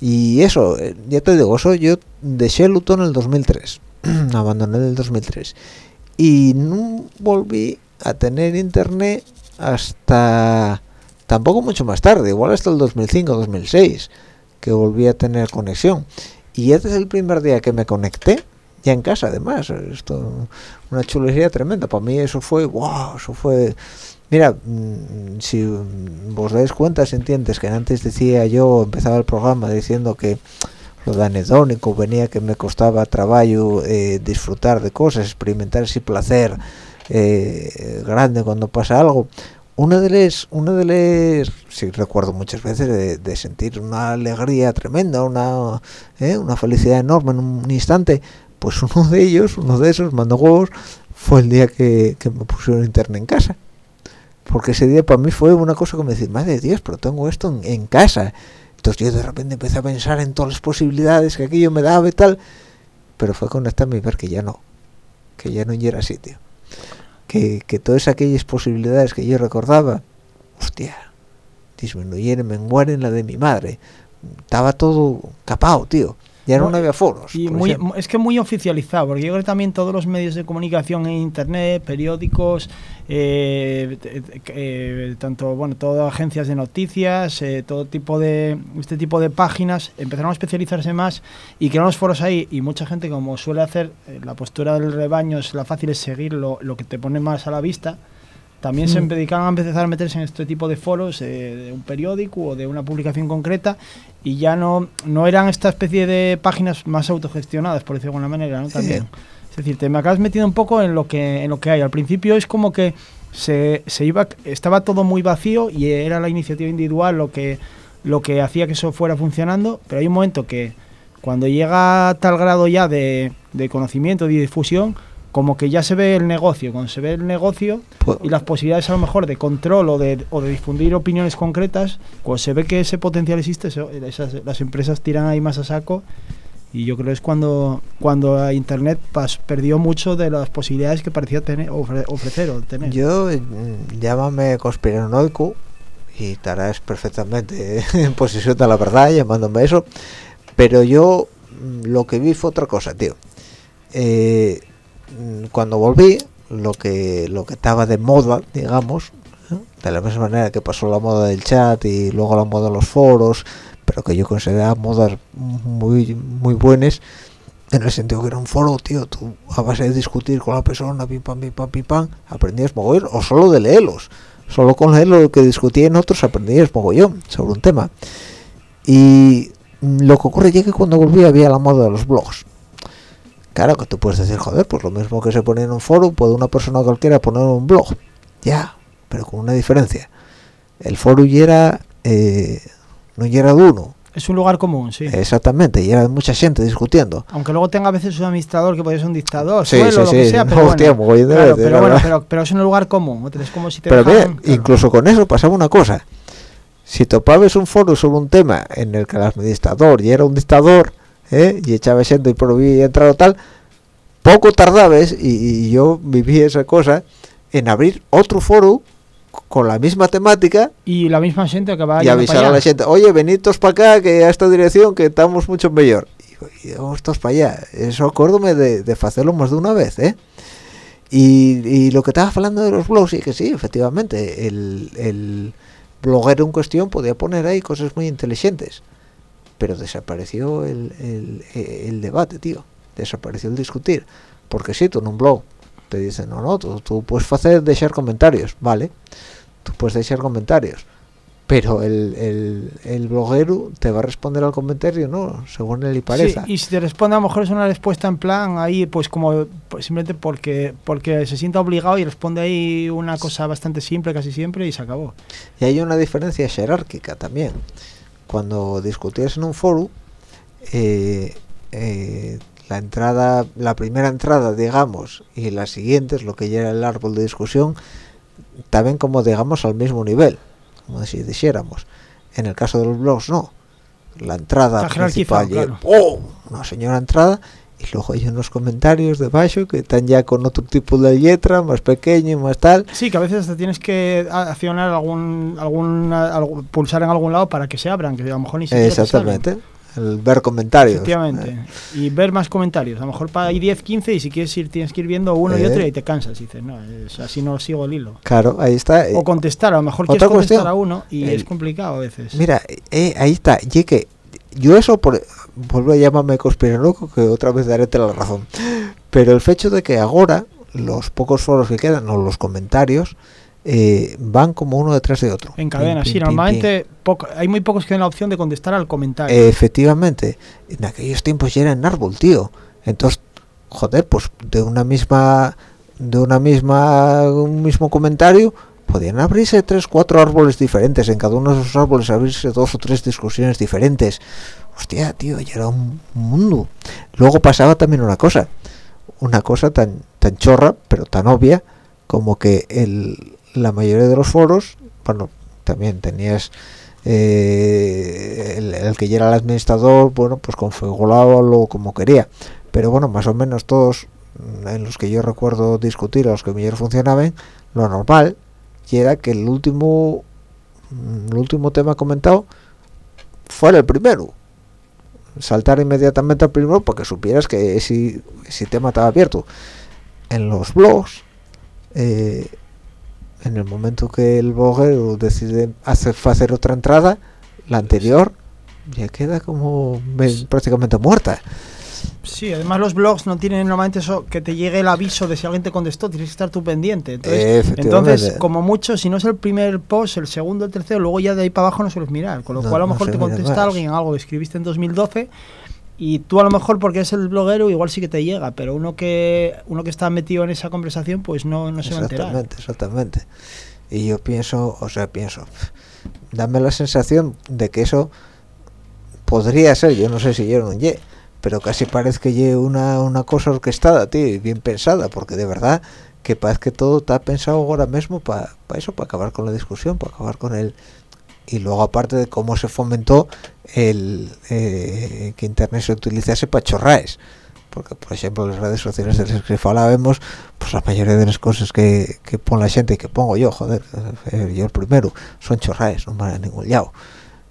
y eso eh, ya te digo eso yo dejé Luto en el 2003 abandoné en el 2003 y no volví a tener internet hasta tampoco mucho más tarde igual hasta el 2005 2006 que volví a tener conexión. Y este es el primer día que me conecté ya en casa además esto una chulería tremenda. Para mí eso fue wow eso fue mira mm, si vos dais cuenta si entiendes que antes decía yo empezaba el programa diciendo que lo de anedónico venía que me costaba trabajo eh, disfrutar de cosas experimentar ese placer eh, grande cuando pasa algo. Una de las una de las sí recuerdo muchas veces de, sentir una alegría tremenda una eh, una felicidad enorme en un instante pues uno de ellos uno de esos mando huevos fue el día que, que me pusieron internet en casa porque ese día para mí fue una cosa como decir madre de Dios pero tengo esto en, en casa entonces yo de repente empecé a pensar en todas las posibilidades que aquello me daba y tal pero fue conectarme y ver que ya no que ya no era sitio que, que todas aquellas posibilidades que yo recordaba hostia disminuyeron menguaron la de mi madre estaba todo capado tío ya no, No, había foros Y muy, ejemplo. es que muy oficializado, porque yo creo que también todos los medios de comunicación en internet, periódicos, eh, t- eh, tanto bueno, todas agencias de noticias, eh, todo tipo de este tipo de páginas empezaron a especializarse más y crearon los foros ahí y mucha gente como suele hacer eh, la postura del rebaño es la fácil es seguir lo, lo que te pone más a la vista. También se Mm. dedicaron a empezar a meterse en este tipo de foros eh, de un periódico o de una publicación concreta y ya no, no eran esta especie de páginas más autogestionadas, por decirlo de alguna manera, ¿no? Sí. También. Es decir, te me acabas metiendo un poco en lo que, en lo que hay. Al principio es como que se, se iba, estaba todo muy vacío y era la iniciativa individual lo que, lo que hacía que eso fuera funcionando, pero hay un momento que cuando llega a tal grado ya de, de conocimiento y difusión, como que ya se ve el negocio, cuando se ve el negocio Pues- y las posibilidades a lo mejor de control o de, o de difundir opiniones concretas, cuando se ve que ese potencial existe, esas- las empresas tiran ahí más a saco Y yo creo que es cuando, cuando Internet pas- perdió mucho de las posibilidades que parecía tener, ofre- ofrecer o tener. Yo, mm, llámame conspiranoico y estarás perfectamente en posesión de la verdad llamándome eso, pero yo mm, lo que vi fue otra cosa, tío. Eh, cuando volví, lo que lo que estaba de moda, digamos, ¿eh? de la misma manera que pasó la moda del chat y luego la moda de los foros, pero que yo consideraba modas muy muy buenas en el sentido que era un foro, tío, tú a base de discutir con la persona, pim pam, pim pam, pam, aprendías mogollón, o solo de leerlos, solo con leer lo que discutían otros aprendías mogollón sobre un tema. Y mm, lo que ocurre es que cuando volví había la moda de los blogs. Claro que tú puedes decir, joder, pues lo mismo que se pone en un foro, puede una persona cualquiera poner un blog. Ya, pero con una diferencia. El foro ya era, eh, no ya era de uno, Es un lugar común, sí. exactamente, y era de mucha gente discutiendo. Aunque luego tenga a veces un administrador que puede ser un dictador, Sí, suelo, sí, lo que sí. sea, pero bueno. Claro, pero bueno, pero, pero es un lugar común. Es como si te Pero claro. incluso con eso pasaba una cosa. Si topabas un foro sobre un tema en el que el administrador y era un dictador, ¿eh? y echaba gente y prohibía entrar o tal, poco tardabas, y, y yo viví esa cosa, en abrir otro foro con la misma temática Y la misma gente que va y avisar a la gente, oye, venid todos para acá, que a esta dirección, que estamos mucho mejor. Y, y vamos todos para allá. Eso acuérdome de, de hacerlo más de una vez, ¿eh? Y, y lo que estaba hablando de los blogs, sí que sí, efectivamente, el, el bloguero en cuestión podía poner ahí cosas muy inteligentes, pero desapareció el, el, el debate, tío, desapareció el discutir, porque si tú en un blog te dicen, no, no, tú, tú puedes hacer, dejar comentarios, vale, tú puedes dejar comentarios, pero el, el, el bloguero te va a responder al comentario, no, según él y parezca. Sí, y si te responde a lo mejor es una respuesta en plan ahí pues como pues, simplemente porque porque se sienta obligado y responde ahí una cosa bastante simple casi siempre y se acabó. Y hay una diferencia jerárquica también. Cuando discutías en un foro, eh, eh, la entrada, la primera entrada, digamos, y las siguientes, lo que ya era el árbol de discusión, estaban como, digamos, al mismo nivel, como si dijéramos. En el caso de los blogs, no. La entrada jerarquizado, principal, y claro. ¡pum! una señora entrada, y luego hay unos comentarios debajo que están ya con otro tipo de letra, más pequeño, más tal. Sí, que a veces te tienes que accionar algún, algún, algún- pulsar en algún lado para que se abran, que a lo mejor ni siquiera. Exactamente. El ver comentarios. Efectivamente. Eh, Y ver más comentarios. A lo mejor para ir 10, 15 y si quieres ir tienes que ir viendo uno y Eh. otro y te cansas. Y dices, no, es- así no sigo el hilo. Claro, ahí está. O contestar, a lo mejor otra quieres contestar cuestión, a uno y es complicado a veces. Mira, eh, ahí está. Y que yo eso, por, vuelvo a llamarme conspiranoico, que otra vez daré la razón. Pero el hecho de que ahora los pocos foros que quedan, o los comentarios, eh, van como uno detrás de otro. En cadena, Pim, sí, pim, normalmente poco- hay muy pocos que tienen la opción de contestar al comentario. Efectivamente, en aquellos tiempos ya era en árbol, tío. Entonces, joder, pues de una misma, de una misma, un mismo comentario, podían abrirse tres, cuatro árboles diferentes. En cada uno de esos árboles abrirse dos o tres discusiones diferentes. Hostia, tío, ya era un mundo. Luego pasaba también una cosa, una cosa tan, tan chorra, pero tan obvia, como que el, la mayoría de los foros, bueno, también tenías eh, el, que ya era el administrador, bueno, pues configuraba como quería. Pero bueno, más o menos todos mm, en los que yo recuerdo discutir, a los que mejor funcionaban, lo normal y era que el último mm, el último tema comentado fuera el primero saltar inmediatamente al primero porque supieras que ese, ese tema estaba abierto. En los blogs eh, en el momento que el bloguero decide hacer, hacer otra entrada la anterior ya queda como me- prácticamente muerta Sí, además los blogs no tienen normalmente eso que te llegue el aviso de si alguien te contestó, tienes que estar tú pendiente. Entonces, como mucho, si no es el primer post, el segundo, el tercero, luego ya de ahí para abajo no sueles mirar. Con lo No, cual a lo no mejor te contesta alguien algo que escribiste en 2012 y tú a lo mejor porque eres el bloguero igual sí que te llega, pero uno que uno que está metido en esa conversación pues no, no se va a enterar. Exactamente, exactamente. Y yo pienso, o sea, pienso, dame la sensación de que eso podría ser, yo no sé si yo un ye, pero casi parece que una, una cosa orquestada, tío, y bien pensada, porque de verdad que parece que todo está pensado ahora mismo para eso, para acabar con la discusión, para acabar con el y luego aparte de cómo se fomentó el eh, que internet se utilizase para chorraes porque por ejemplo las redes sociales de las que vemos pues la mayoría de las cosas que, que pone la gente y que pongo yo joder eh, yo el primero son chorraes no van a ningún lado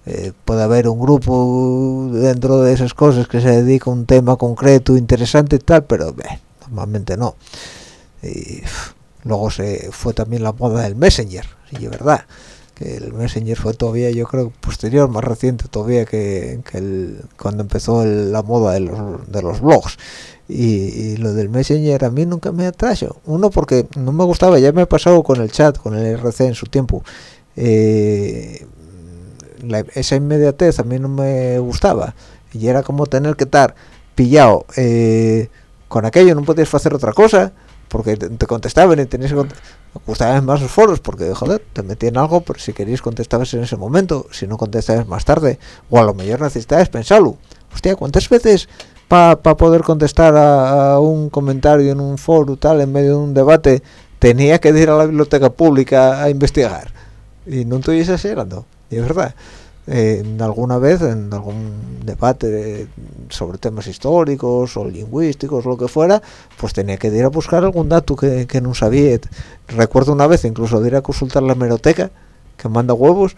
eh, puede haber un grupo dentro de esas cosas que se dedica a un tema concreto interesante y tal pero normalmente no y luego se fue también la moda del messenger sí es verdad que el Messenger fue todavía, yo creo, posterior, más reciente todavía que, el, cuando empezó la moda de los, de los blogs. Y, lo del Messenger a mí nunca me atrajo. Uno, porque no me gustaba, ya me he pasado con el chat, con el RC en su tiempo. Eh, esa inmediatez a mí no me gustaba. Y era como tener que estar pillado eh, con aquello, no podías hacer otra cosa porque te contestaban y tenías que gustaban más los foros porque joder te metían algo pero si querías contestabas en ese momento si no contestabas más tarde o a lo mejor necesitabas pensarlo. Hostia cuántas veces para poder contestar a, un comentario en un foro tal en medio de un debate tenía que ir a la biblioteca pública a investigar y no estoy exagerando es verdad en alguna vez en algún debate sobre temas históricos o lingüísticos lo que fuera pues tenía que ir a buscar algún dato que, no sabía recuerdo una vez incluso de ir a consultar la hemeroteca que manda huevos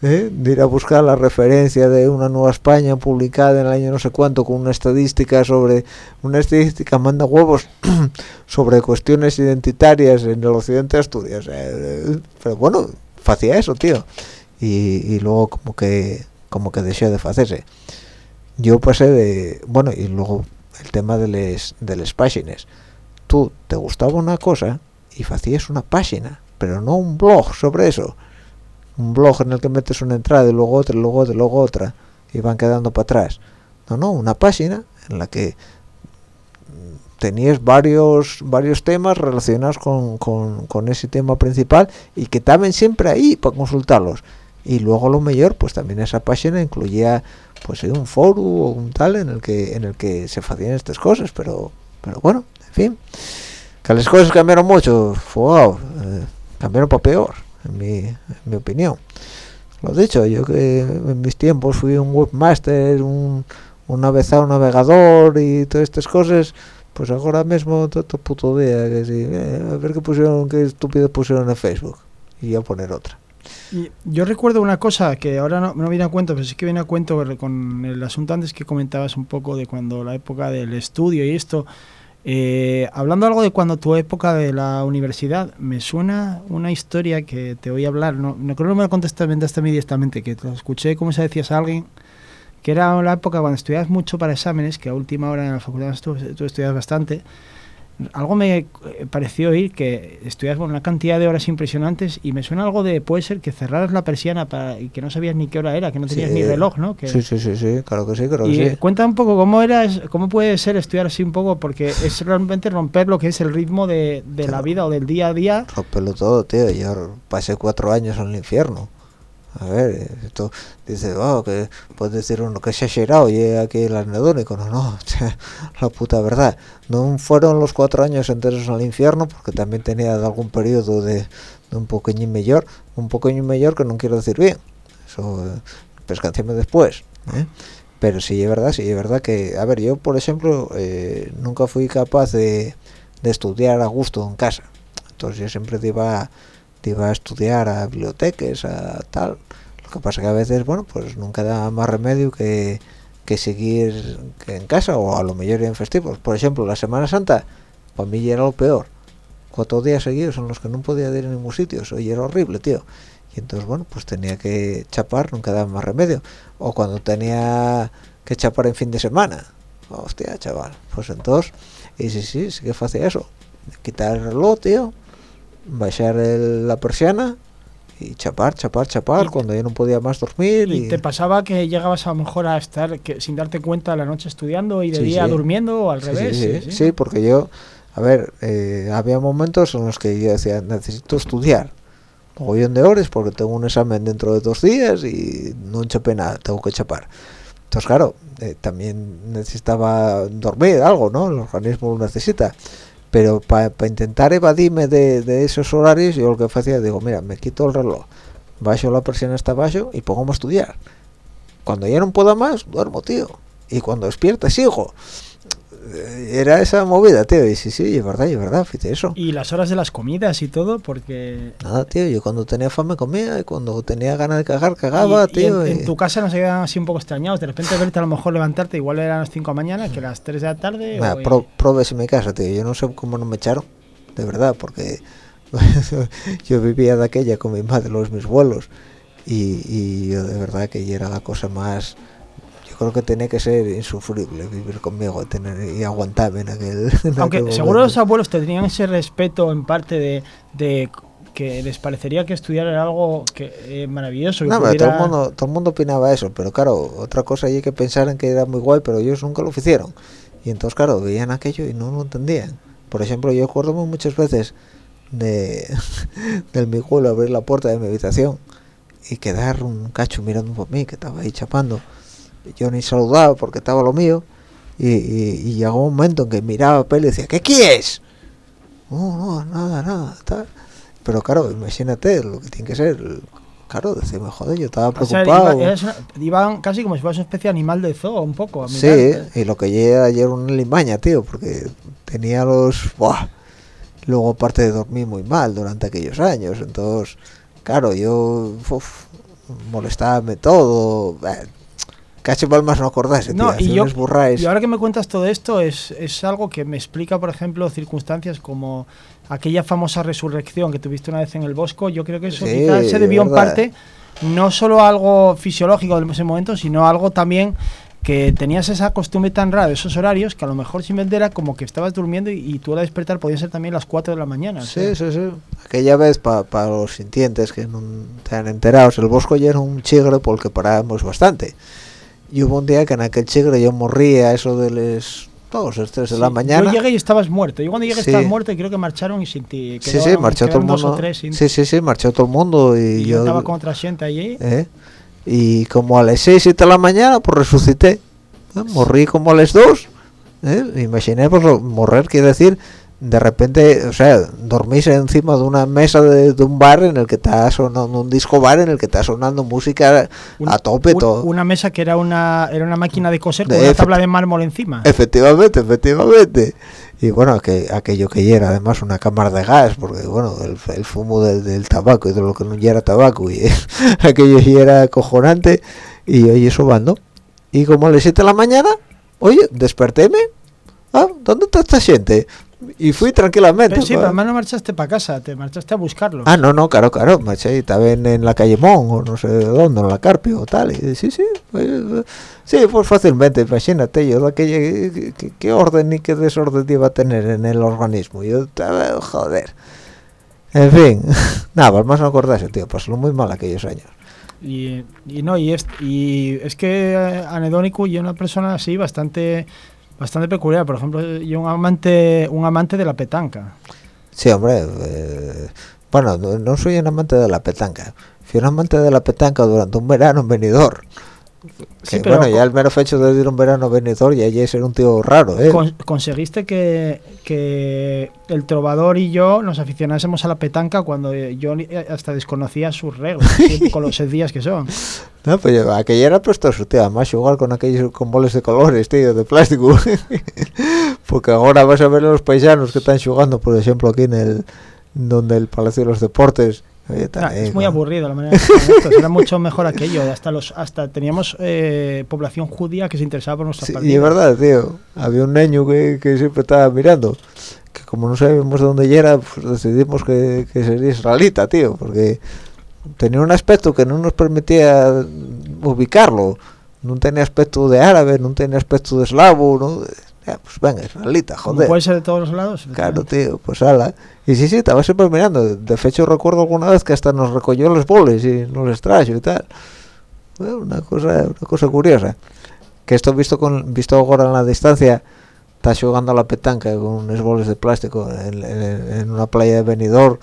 ¿eh? de ir a buscar la referencia de una Nueva España publicada en el año no sé cuánto con una estadística sobre una estadística manda huevos sobre cuestiones identitarias en el occidente de Asturias eh, pero bueno hacía eso tío y, luego como que como que dejó de hacerse yo pasé de bueno y luego el tema de las de páginas tú te gustaba una cosa y hacías una página pero no un blog sobre eso. Un blog en el que metes una entrada y luego otra y luego otra y luego otra y van quedando para atrás. No no una página en la que tenías varios varios temas relacionados con, con, con ese tema principal y que estaban siempre ahí para consultarlos y luego lo mejor pues también esa página incluía pues un foro o un tal en el que en el que se hacían estas cosas pero pero bueno en fin. Que las cosas cambiaron mucho wow, eh, cambiaron para peor en mi, en mi opinión. Lo dicho yo que en mis tiempos fui un webmaster un, un navegador y todas estas cosas pues ahora mismo todo, puto día que sí, eh, a ver qué pusieron qué estúpido pusieron en Facebook y a poner otra yo recuerdo una cosa que ahora no, no viene a cuento, pero sí que viene a cuento con el asunto antes que comentabas un poco de cuando la época del estudio y esto. Eh, hablando algo de cuando tu época de la universidad, me suena una historia que te voy a hablar. No, no creo que me lo contestaste directamente, que te lo escuché como se decías a alguien, que era la época cuando estudiabas mucho para exámenes, que a última hora en la facultad tú, bastante algo me eh, pareció oír que estudias una cantidad de horas impresionantes y me suena algo de, puede ser que cerraras la persiana para, y que no sabías ni qué hora era, que no tenías ni reloj, ¿no? Que, sí, sí, sí, sí, claro que sí, claro que sí. Cuenta un poco cómo era, cómo puede ser estudiar así un poco, porque es realmente romper lo que es el ritmo de, de la vida o del día a día. Romperlo todo, tío, yo pasé cuatro años en el infierno a ver, esto dice, oh, que puede decir uno que se ha exagerado y aquí el anedónico, no, no, la puta verdad, no fueron los cuatro años enteros al infierno porque también tenía algún periodo de, un pequeño mayor, un pequeño mayor que no quiero decir bien, eso pescancíme después, ¿eh? pero sí es verdad, sí es verdad que, a ver, yo por ejemplo eh, nunca fui capaz de, de estudiar a gusto en casa, entonces yo siempre iba te iba a estudiar a bibliotecas, a tal. Lo que pasa que a veces, bueno, pues nunca da más remedio que, que seguir en casa o a lo mejor en festivos. Por ejemplo, la Semana Santa, para mí era lo peor. Cuatro días seguidos en los que no podía ir a ningún sitio, eso era horrible, tío. Y entonces, bueno, pues tenía que chapar, nunca daba más remedio. O cuando tenía que chapar en fin de semana. Hostia, chaval. Pues entonces, y sí, sí, sí que hacía eso. Quitar el reloj, tío, bajar la persiana y chapar, chapar, chapar, cuando ya no podía más dormir. Y, te pasaba que llegabas a lo mejor a estar que, sin darte cuenta la noche estudiando y de día durmiendo o al revés. Sí, porque yo, a ver, eh, había momentos en los que yo decía, necesito estudiar. Mogollón de horas porque tengo un examen dentro de dos días y no chapé nada, tengo que chapar. Entonces, claro, eh, también necesitaba dormir algo, ¿no? El organismo lo necesita pero para intentar evadirme de, esos horarios yo lo que hacía digo mira me quito el reloj bajo la presión hasta abajo y pongo a estudiar. Cuando ya no pueda más duermo tío. Y cuando despierta sigo era esa movida tío y sí sí es verdad es verdad fíjate eso Y las horas de las comidas y todo, porque... nada tío yo cuando tenía fame comía y cuando tenía ganas de cagar cagaba y- y tío en, y- en tu casa nos quedan así un poco extrañados. De repente verte a lo mejor levantarte, igual eran las 5 de la mañana, que las 3 de la tarde. O- pro- probes en mi casa, tío. Yo no sé cómo no me echaron, de verdad, porque yo vivía de aquella con mi madre, los mis vuelos, y, y yo de verdad que ya era la cosa más... Creo que tenía que ser insufrible vivir conmigo tener, y aguantarme en aquel... en Aunque aquel seguro los abuelos te tenían ese respeto en parte de, de que les parecería que estudiar era algo que, eh, maravilloso. que No, pero todo, el pudiera- mundo, todo el mundo opinaba eso, pero claro, otra cosa hay que pensar en que era muy guay, pero ellos nunca lo hicieron. Y entonces, claro, veían aquello y no lo entendían. Por ejemplo, yo acuerdo muchas veces de del mi abrir la puerta de mi habitación y quedar un cacho mirando por mí, que estaba ahí chapando. Yo ni saludaba porque estaba lo mío. Y, y, y llegó un momento en que miraba peli y decía, ¿qué quieres? No, no, nada, nada, tal. Pero claro, imagínate lo que tiene que ser. Claro, decirme, joder, yo estaba O sea, preocupado. iba- una- iban casi como si fueras una especie de animal de zoo, un poco. a Sí, y lo que llegué ayer una limaña, tío, porque tenía los... Buah. Luego aparte de dormir muy mal durante aquellos años, entonces, claro, yo... Uf, molestábame todo. Cacho más no acordarse, tío. No, y yo, y ahora que me cuentas todo esto, es, es algo que me explica, por ejemplo, circunstancias como aquella famosa resurrección que tuviste una vez en el Bosco. Yo creo que eso Sí, quizás se debió en parte no solo a algo fisiológico en ese momento, sino a algo también que tenías esa costumbre tan rara de esos horarios que a lo mejor simplemente era como que estabas durmiendo y, y tú al despertar podían ser también las 4 de la mañana. Sí, o sea. sí, sí. Aquella vez, para los sintientes que no te han enterado, el Bosco ya era un chigre por el que parábamos bastante. Y hubo un día que en aquel chigre yo morría a eso de las dos, las tres de la Sí, mañana. Yo llegué y estabas muerto. Yo cuando llegué Sí. estabas muerto y creo que marcharon y sin ti. Sí, sí, marchó todo el mundo. tres Sí, sí, sí, marchó todo el mundo y, Y yo estaba con otra gente allí. ¿eh? Y como a las 6, 7 de la mañana, pues resucité. ¿eh? Morrí como a las 2. ¿eh? Imaginé, pues, morrer quiere decir, de repente, o sea, dormís encima de una mesa de, de un bar en el que está sonando, un disco bar en el que está sonando música a tope un- todo. Una mesa que era una, era una máquina de coser con De una tabla de mármol encima. Efectivamente, efectivamente. Y bueno, que, aquello que era además una cámara de gas, porque bueno, el, el fumo del, del tabaco y de lo que no era tabaco, y aquello ya era acojonante, y oye, sobando. Y como a las 7 de la mañana, oye, despertéme, ah, ¿dónde está esta gente? Y fui tranquilamente. Pero sí, pa- pero además no marchaste para casa, te marchaste a buscarlo. Ah, no, no, claro, claro, maché, estaba en, en la calle Mon, o no sé dónde, en la Carpio o tal, y sí, sí, sí, pues fácilmente, imagínate, yo, aquella, ¿qué, orden y qué desorden iba a tener en el organismo, yo estaba, joder, en fin, nada, pues más no acordarse, tío, pasó muy mal aquellos años. Y, y no, y es, y es que eh, Anedónico y una persona así bastante bastante peculiar. Por ejemplo, yo un amante un amante de la petanca. Sí, hombre, eh, bueno, no, soy un amante de la petanca, fui un amante de la petanca durante un verano en Benidorm, Sí, que pero bueno, ya el mero hecho de ir un verano a Benidorm ya es ser un tío raro, ¿eh? con- conseguiste que, que el trovador y yo nos aficionásemos a la petanca cuando yo eh, hasta desconocía sus reglas, con los días que son. No, pero aquella era prestoso, tío. Además, jugar con aquellos con boles de colores, tío, de plástico. Porque ahora vas a ver a los paisanos que están jugando, por ejemplo, aquí en el donde el Palacio de los Deportes. Ah, es muy aburrido la manera de Era mucho mejor aquello. Hasta los hasta teníamos eh, población judía que se interesaba por nuestras Sí, y es verdad, tío. Había un niño que, que siempre estaba mirando. Que como no sabíamos de dónde era, pues decidimos que, que sería israelita, tío. Porque tenía un aspecto que no nos permitía ubicarlo. No tenía aspecto de árabe, no tenía aspecto de eslavo, ¿no? Pues venga, israelita, joder. puede ser de todos los lados. Claro, tío, pues ala. Y sí, sí, estaba siempre mirando. De hecho, recuerdo alguna vez que hasta nos recogió los boles y nos los trajo y tal. Bueno, una cosa, una cosa curiosa. Que esto visto con visto ahora en la distancia, está jugando a la petanca con unos boles de plástico en, en- en una playa de Benidorm.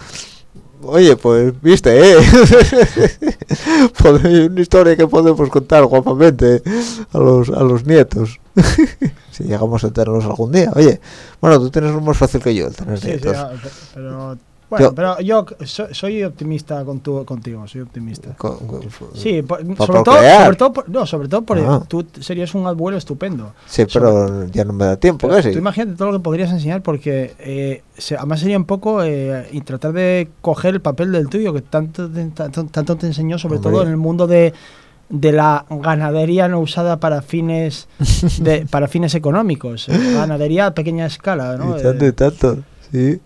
Oye, pues, viste, ¿eh? Pode- una historia que podemos contar guapamente a los, a los nietos. si llegamos a tenerlos algún día. Oye, bueno, tú tienes más fácil que yo, el tener Sí, nietos. ah, pe- pero Bueno, Yo- pero yo so- soy optimista con tu, contigo, soy optimista. Co- co- Sí, por- sobre, todo, sobre todo, por- no, sobre todo porque Ah. tú serías un abuelo estupendo. Sí, pero ya no me da tiempo, Pero casi. Tú imagínate todo lo que podrías enseñar porque eh, se- además sería un poco eh, y tratar de coger el papel del tuyo que tanto te, tanto, tanto te enseñó, sobre Hombre. todo en el mundo de, de la ganadería no usada para fines de, para fines económicos, eh, ganadería a pequeña escala, ¿no? Y tanto Eh, y tanto, sí.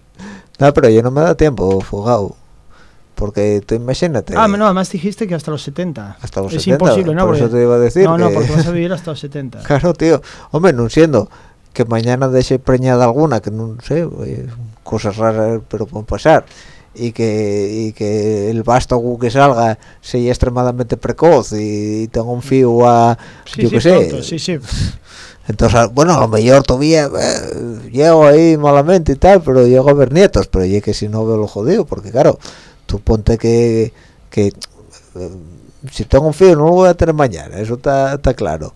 No, pero ya no me da tiempo, fugado. Porque tú imagínate. ah, no, además dijiste que hasta los 70. Hasta los es 70, imposible, ¿no? por eso Porque- te iba a decir no, no, que- porque vas a vivir hasta los 70. Claro, tío. Hombre, no siendo que mañana deje preñada alguna, que no sé, cosas raras, pero pueden pasar. Y que, y que el vástago que salga sea extremadamente precoz y, tenga un fío a. Sí, yo sí, qué sé. sí, sí. Entonces, bueno, a lo mejor todavía eh, llego ahí malamente y tal, pero llego a ver nietos, pero ya que si no veo lo jodido, porque claro, tú ponte que, que eh, si tengo un fío no lo voy a tener mañana, eso está está claro.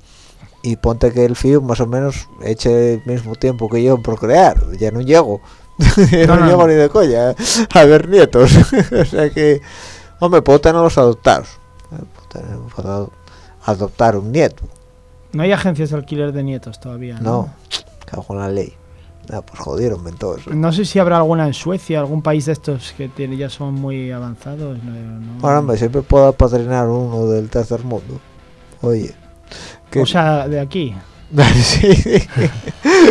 Y ponte que el fío más o menos eche el mismo tiempo que yo en procrear, ya no llego, ya no, No, llego no. ni de coña a ver nietos, o sea que, hombre, puedo tenerlos adoptados, eh, puedo tener- puedo adoptar un nieto. No hay agencias de alquiler de nietos todavía. No, cago en la ley. Ah, pues jodieron todo eso. No sé si habrá alguna en Suecia, algún país de estos que tiene, ya son muy avanzados. no- no- Ahora me siempre puedo apadrinar uno del tercer mundo. Oye. que- O sea, de aquí. sí,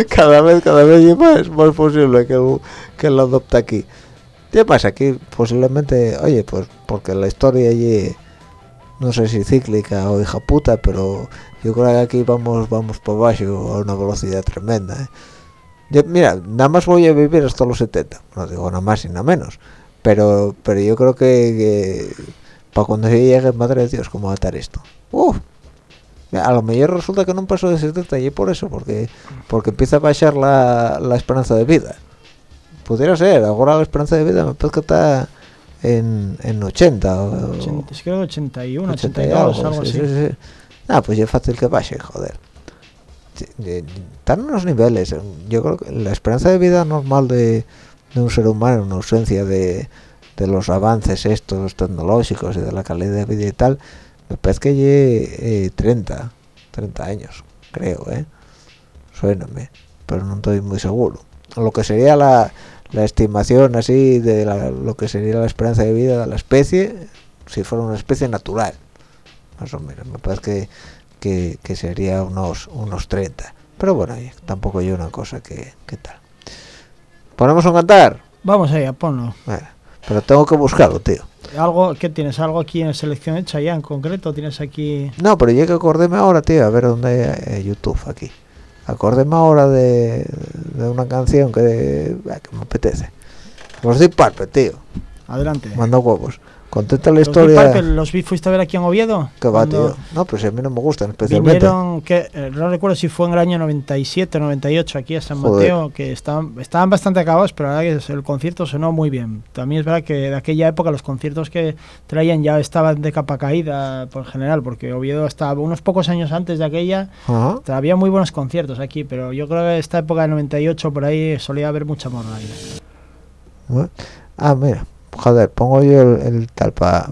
cada vez, cada vez es más, más posible que, que lo adopte aquí. ¿Qué pasa? Aquí posiblemente, oye, pues porque la historia allí, no sé si cíclica o hija puta, pero yo creo que aquí vamos vamos por abajo a una velocidad tremenda. ¿eh? Yo, mira, nada más voy a vivir hasta los 70, no digo nada más y nada menos, pero pero yo creo que, para cuando yo llegue, madre de Dios, cómo va a estar esto. Uf, a lo mejor resulta que no paso de 70 y por eso, porque porque empieza a bajar la, la esperanza de vida. Pudiera ser, ahora la esperanza de vida me parece que está en, en 80 o, Ochenta- creo que 81, 80 y 82, algo, algo sí, así. sí, sí. Ah, pues es fácil que baje, joder. Eh, Están unos niveles. eh, Yo creo que la esperanza de vida normal de, un ser humano, en ausencia de, los avances estos tecnológicos y de la calidad de vida y tal, me parece que lleve 30, 30 años, creo, ¿eh? Suéname, pero no estoy muy seguro. Lo que sería la, estimación así de lo que sería la esperanza de vida de la especie, si fuera una especie natural, más o menos, me parece que, que, que sería unos, unos 30. Pero bueno, tampoco hay una cosa que, que tal. ¿Ponemos un cantar? Vamos allá, ponlo. Bueno, pero tengo que buscarlo, tío. Algo, ¿Qué tienes? ¿Algo aquí en selección hecha ya en concreto? ¿Tienes aquí...? No, pero ya que acordéme ahora, tío, a ver dónde hay eh, YouTube aquí. Acordéme ahora de, de una canción que, ah, que me apetece. Los Deep Purple, tío. Adelante. Manda huevos. Contenta la historia. Purple, ¿Los vi- fuiste a ver aquí en Oviedo? Que va, tío. No, pues a mí no me gustan especialmente. Vinieron, que eh, no recuerdo si fue en el año 97 98 aquí a San Joder. Mateo, que estaban, estaban bastante acabados, pero la verdad que el concierto sonó muy bien. También es verdad que de aquella época los conciertos que traían ya estaban de capa caída por general, porque Oviedo estaba unos pocos años antes de aquella, Ajá. había muy buenos conciertos aquí, pero yo creo que esta época de 98 por ahí solía haber mucha morra ahí. Bueno. Ah, mira. Joder, pongo yo el, tal para...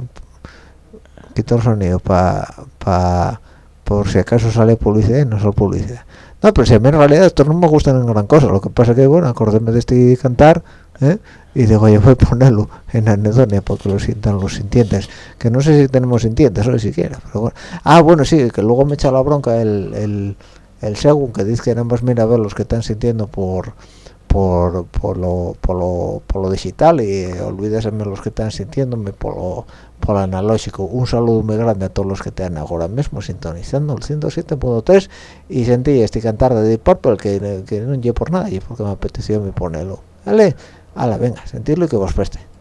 Quito el sonido para... Pa, por si acaso sale publicidad y no sale publicidad. No, pero si a mí en realidad estos no me gustan en gran cosa. Lo que pasa que, bueno, acordéme de este cantar, ¿eh? Y digo, yo voy a ponerlo en anedonia porque lo sientan los sintientes. Que no sé si tenemos sintientes hoy siquiera, pero bueno. Ah, bueno, sí, que luego me echa la bronca el, el, el según que dice que nada más mira a ver los que están sintiendo por por, por, lo, por, lo, por lo digital y olvídeseme los que están sintiéndome por lo, por lo analógico. Un saludo muy grande a todos los que están ahora mismo sintonizando el 107.3 y sentí este cantar de Deep Purple que, que no llevo por nada y porque me apeteció me ponerlo. ¿Vale? Ala, venga, sentirlo y que vos preste.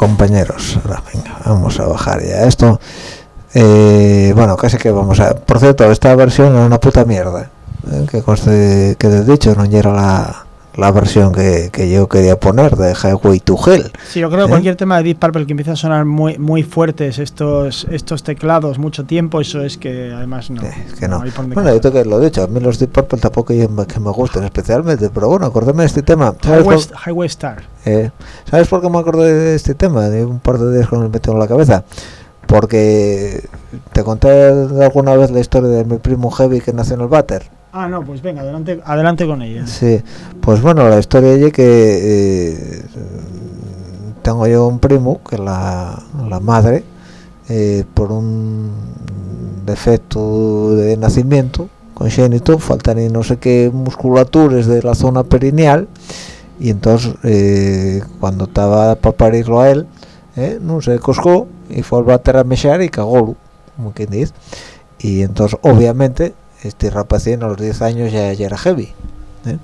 Compañeros, ahora, venga, vamos a bajar ya esto. Eh, bueno, casi que vamos a... Por cierto, esta versión es una puta mierda. eh, que conste que de dicho no era la, la versión que, que yo quería poner de Highway to Hell. Sí, yo creo ¿Eh? cualquier tema de Deep Purple que empieza a sonar muy muy fuertes estos estos teclados mucho tiempo, eso es que además no. Eh, es que no. Bueno, yo tengo que lo he dicho, a mí los Deep Purple tampoco que me, que me gusten especialmente, pero bueno, acordéme de este tema. ¿Sabes por, Highway, Star. eh, ¿Sabes por qué me acordé de este tema? De un par de días con el metido en la cabeza. Porque te conté alguna vez la historia de mi primo Heavy que nació en el Bater. Ah, no, pues venga, adelante adelante con ella. Sí, pues bueno, la historia es que eh, tengo yo un primo que la, la madre, eh, por un defecto de nacimiento congénito, faltan y no sé qué musculaturas de la zona perineal, y entonces eh, cuando estaba para parirlo a él, eh, no se coscó y fue al bater a mechar y cagólo, como quien dice. Y entonces, obviamente, este rapacín a los 10 años ya, ya era heavy. ¿eh?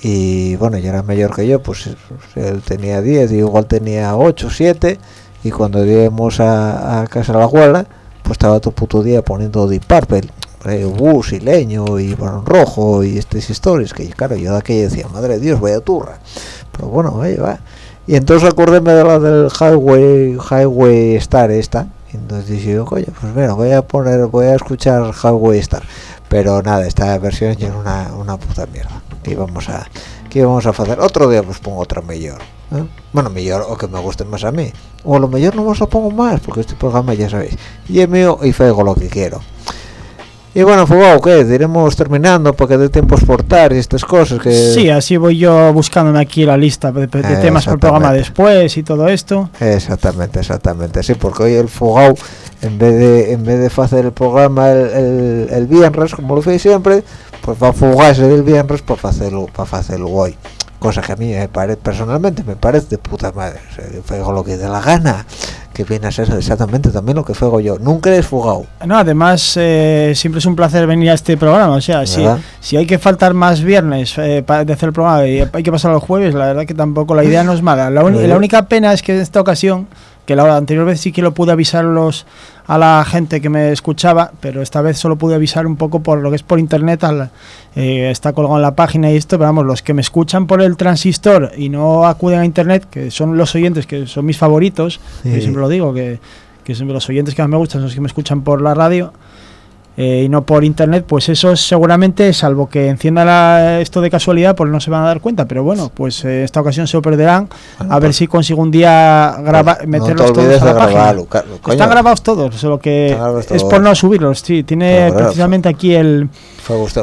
Y bueno, ya era mayor que yo, pues él tenía 10, y igual tenía 8, 7, y cuando íbamos a, casa de la abuela, pues estaba todo puto día poniendo Deep Purple, bus y leño y barón rojo y estas historias, que claro, yo de aquella decía, madre de Dios, vaya turra. Pero bueno, ahí va. Y entonces acordéme de la del Highway, Highway Star esta, entonces dije yo, coño, pues mira, voy a poner, voy a escuchar Highway Star. Pero nada, esta versión ya era una, una puta mierda. Que íbamos a, que íbamos a hacer. Otro día pues pongo otra mejor. ¿eh? Bueno, mejor o que me guste más a mí. O a lo mejor no os lo pongo más, porque este programa ya sabéis. Y es mío y fego lo que quiero. Y bueno, Fugao, ¿qué? Diremos terminando para que dé tiempo a exportar y estas cosas que... Sí, así voy yo buscándome aquí la lista de, de Eh, temas para el programa después y todo esto. Exactamente, exactamente, sí, porque hoy el Fugao, en vez de en vez de hacer el programa el, el, el viernes, como lo hace siempre, pues va a fugarse del viernes para hacerlo, para hacerlo hoy. Cosa que a mí me parece, personalmente me parece de puta madre. O sea, fuego lo que dé la gana, que viene a ser exactamente también lo que fuego yo. Nunca eres fugado. No, además eh, siempre es un placer venir a este programa. O sea, si, si hay que faltar más viernes eh, para de hacer el programa y hay que pasar los jueves, la verdad que tampoco la idea no es mala. La, la única pena es que en esta ocasión, que la anterior vez sí que lo pude avisarlos a la gente que me escuchaba, pero esta vez solo pude avisar un poco por lo que es por internet, al- eh, está colgado en la página y esto, pero vamos, los que me escuchan por el transistor y no acuden a internet, que son los oyentes que son mis favoritos, Sí. yo siempre lo digo, que, que siempre los oyentes que más me gustan son los que me escuchan por la radio eh, y no por internet, pues esos seguramente, salvo que encienda la- esto de casualidad, pues no se van a dar cuenta, pero bueno, pues eh, esta ocasión se lo perderán, Bueno, a ver pues- si consigo un día grabar, Pues meterlos no te todos a de la página. Están grabados todos, solo que es por no subirlos, sí, tiene Pero, precisamente aquí el,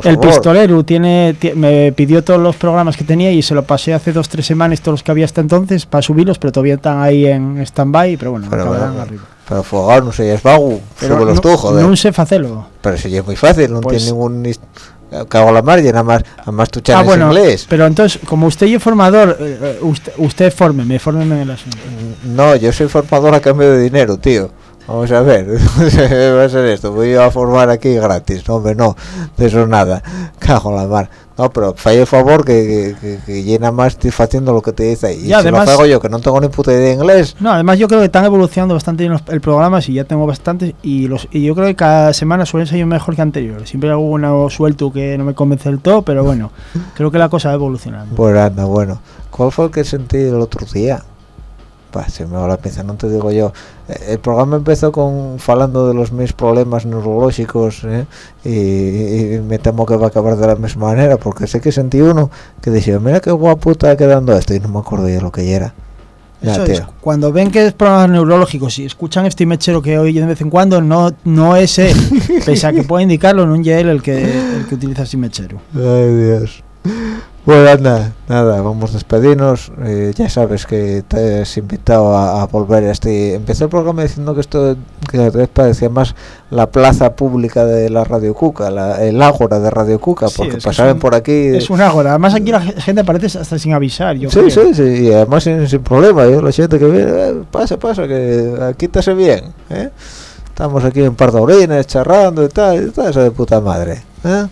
el pistolero, tiene, ti- me pidió todos los programas que tenía y se lo pasé hace dos, tres semanas, todos los que había hasta entonces, para subirlos, pero todavía están ahí en stand-by, pero bueno, Pero, acabarán bueno, arriba. Pero fugado no sé, es vago. Pero Súbelos no, tú, joder. no sé facelo. Pero si es muy fácil, no Pues- tiene ningún... Cago la mar y nada más, además tu Ah, bueno, es inglés. pero entonces, como usted y yo formador, eh, eh, usted, usted fórmeme, fórmeme en el asunto. No, yo soy formador a cambio de dinero, tío. Vamos a ver, va a ser esto, voy a formar aquí gratis, no, hombre, no, de eso nada, cago la mar. No, pero falle el favor que, que, que- que llena más estoy haciendo lo que te dice ahí. Y si además- lo hago yo, que no tengo ni puta idea de inglés, No, además yo creo que están evolucionando bastante bien los, el programa, y ya tengo bastantes, y los y yo creo que cada semana suelen ser mejor que anteriores. Siempre hay alguno suelto que no me convence del todo, pero bueno, creo que la cosa va evolucionando. pues anda, bueno. ¿Cuál fue el que sentí el otro día? Se me va la pinza, no te digo yo. Eh, El programa empezó con falando de los mis problemas neurológicos ¿eh? y, y me temo que va a acabar de la misma manera porque sé que sentí uno que decía, mira qué guapo está quedando esto y no me acuerdo ya lo que era. Ya, es, cuando ven que es programas neurológicos y escuchan este mechero que oyen de vez en cuando, no, no es él, pese a que puede indicarlo, no es él el que, el que utiliza este mechero. Ay, Dios. Bueno, anda, nada, vamos a despedirnos. Eh, ya sabes que te has invitado a, a volver a este... Empecé el programa diciendo que esto que parecía más la plaza pública de la Radio Cuca, la, el ágora de Radio Cuca, porque pasaban un- por aquí... Es un ágora. Además aquí la gente aparece hasta sin avisar. Yo Sí, creo. sí, sí, y además sin, sin problema, yo la gente que viene, eh, pasa, pasa, que aquí te hace bien, ¿eh? Estamos aquí en Pardaurines charrando y tal, y tal, eso de puta madre, ¿eh?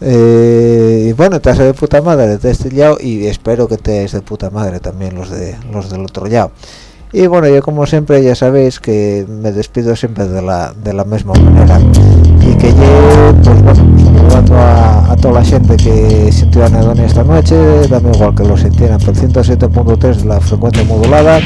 Eh, bueno, te hace de puta madre de este lado y espero que te es de puta madre también los de los del otro lado. Y bueno, yo como siempre ya sabéis que me despido siempre de la, de la misma manera. Y que yo, pues bueno, saludando a, a toda la gente que sintió anedonia esta noche, también igual que lo sintieran por 107.3 de la frecuencia modulada.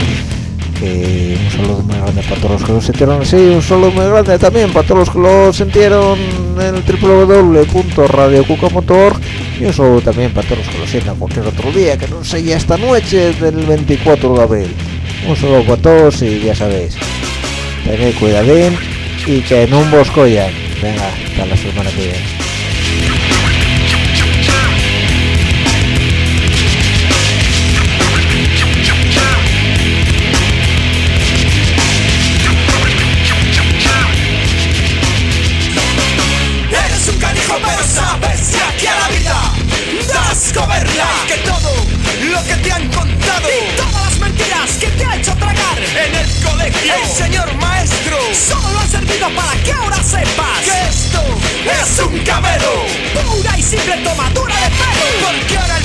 Que un saludo muy grande para todos los que lo sintieron así, un saludo muy grande también para todos los que lo sintieron en el www.radiocuca.org y un saludo también para todos los que lo sientan cualquier otro día, que no sé ya esta noche del 24 de abril. Un saludo para todos y ya sabéis, tened cuidadín y que no vos collan. Venga, hasta la semana que viene. Das coberla Que todo lo que te han contado. Y todas las mentiras que te ha hecho tragar. En el colegio. El señor maestro Solo ha servido para que ahora sepas Que esto es un camelo. Pura y simple tomadura de pelo. Porque ahora el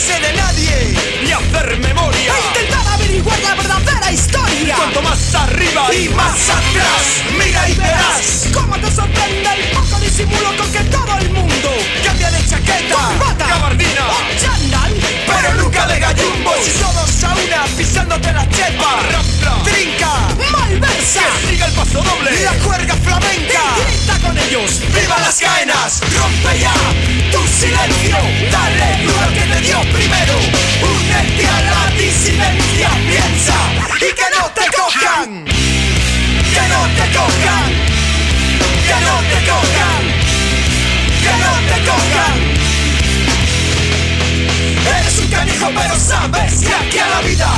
olvidarse de nadie Ni hacer memoria. E intentar averiguar la verdadera historia. Cuanto más arriba y más atrás Mira y verás Cómo te sorprende el poco disimulo con que todo el mundo Cambia de chaqueta Corbata Gabardina O chándal. Pero nunca de gallumbos. Y todos a una pisándote la chepa. Trinca Que siga el paso doble. La cuerda flamenca. Grita con ellos. ¡Viva las caenas! ¡Rompe ya tu silencio! Dale duro al que te dio primero. Únete a la disidencia. Piensa y que no te cojan. Que no te cojan. Que no te cojan. Que no te cojan Eres un canijo pero sabes que aquí a la vida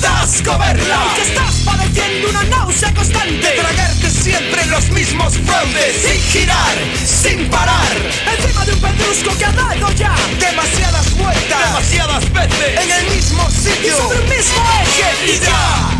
das coberla Que estás padeciendo una náusea constante. De tragarte siempre los mismos fraudes Sin girar, sin parar. Encima de un pedrusco que ha dado ya Demasiadas vueltas. Demasiadas veces. En el mismo sitio. Y sobre el mismo eje. Y ya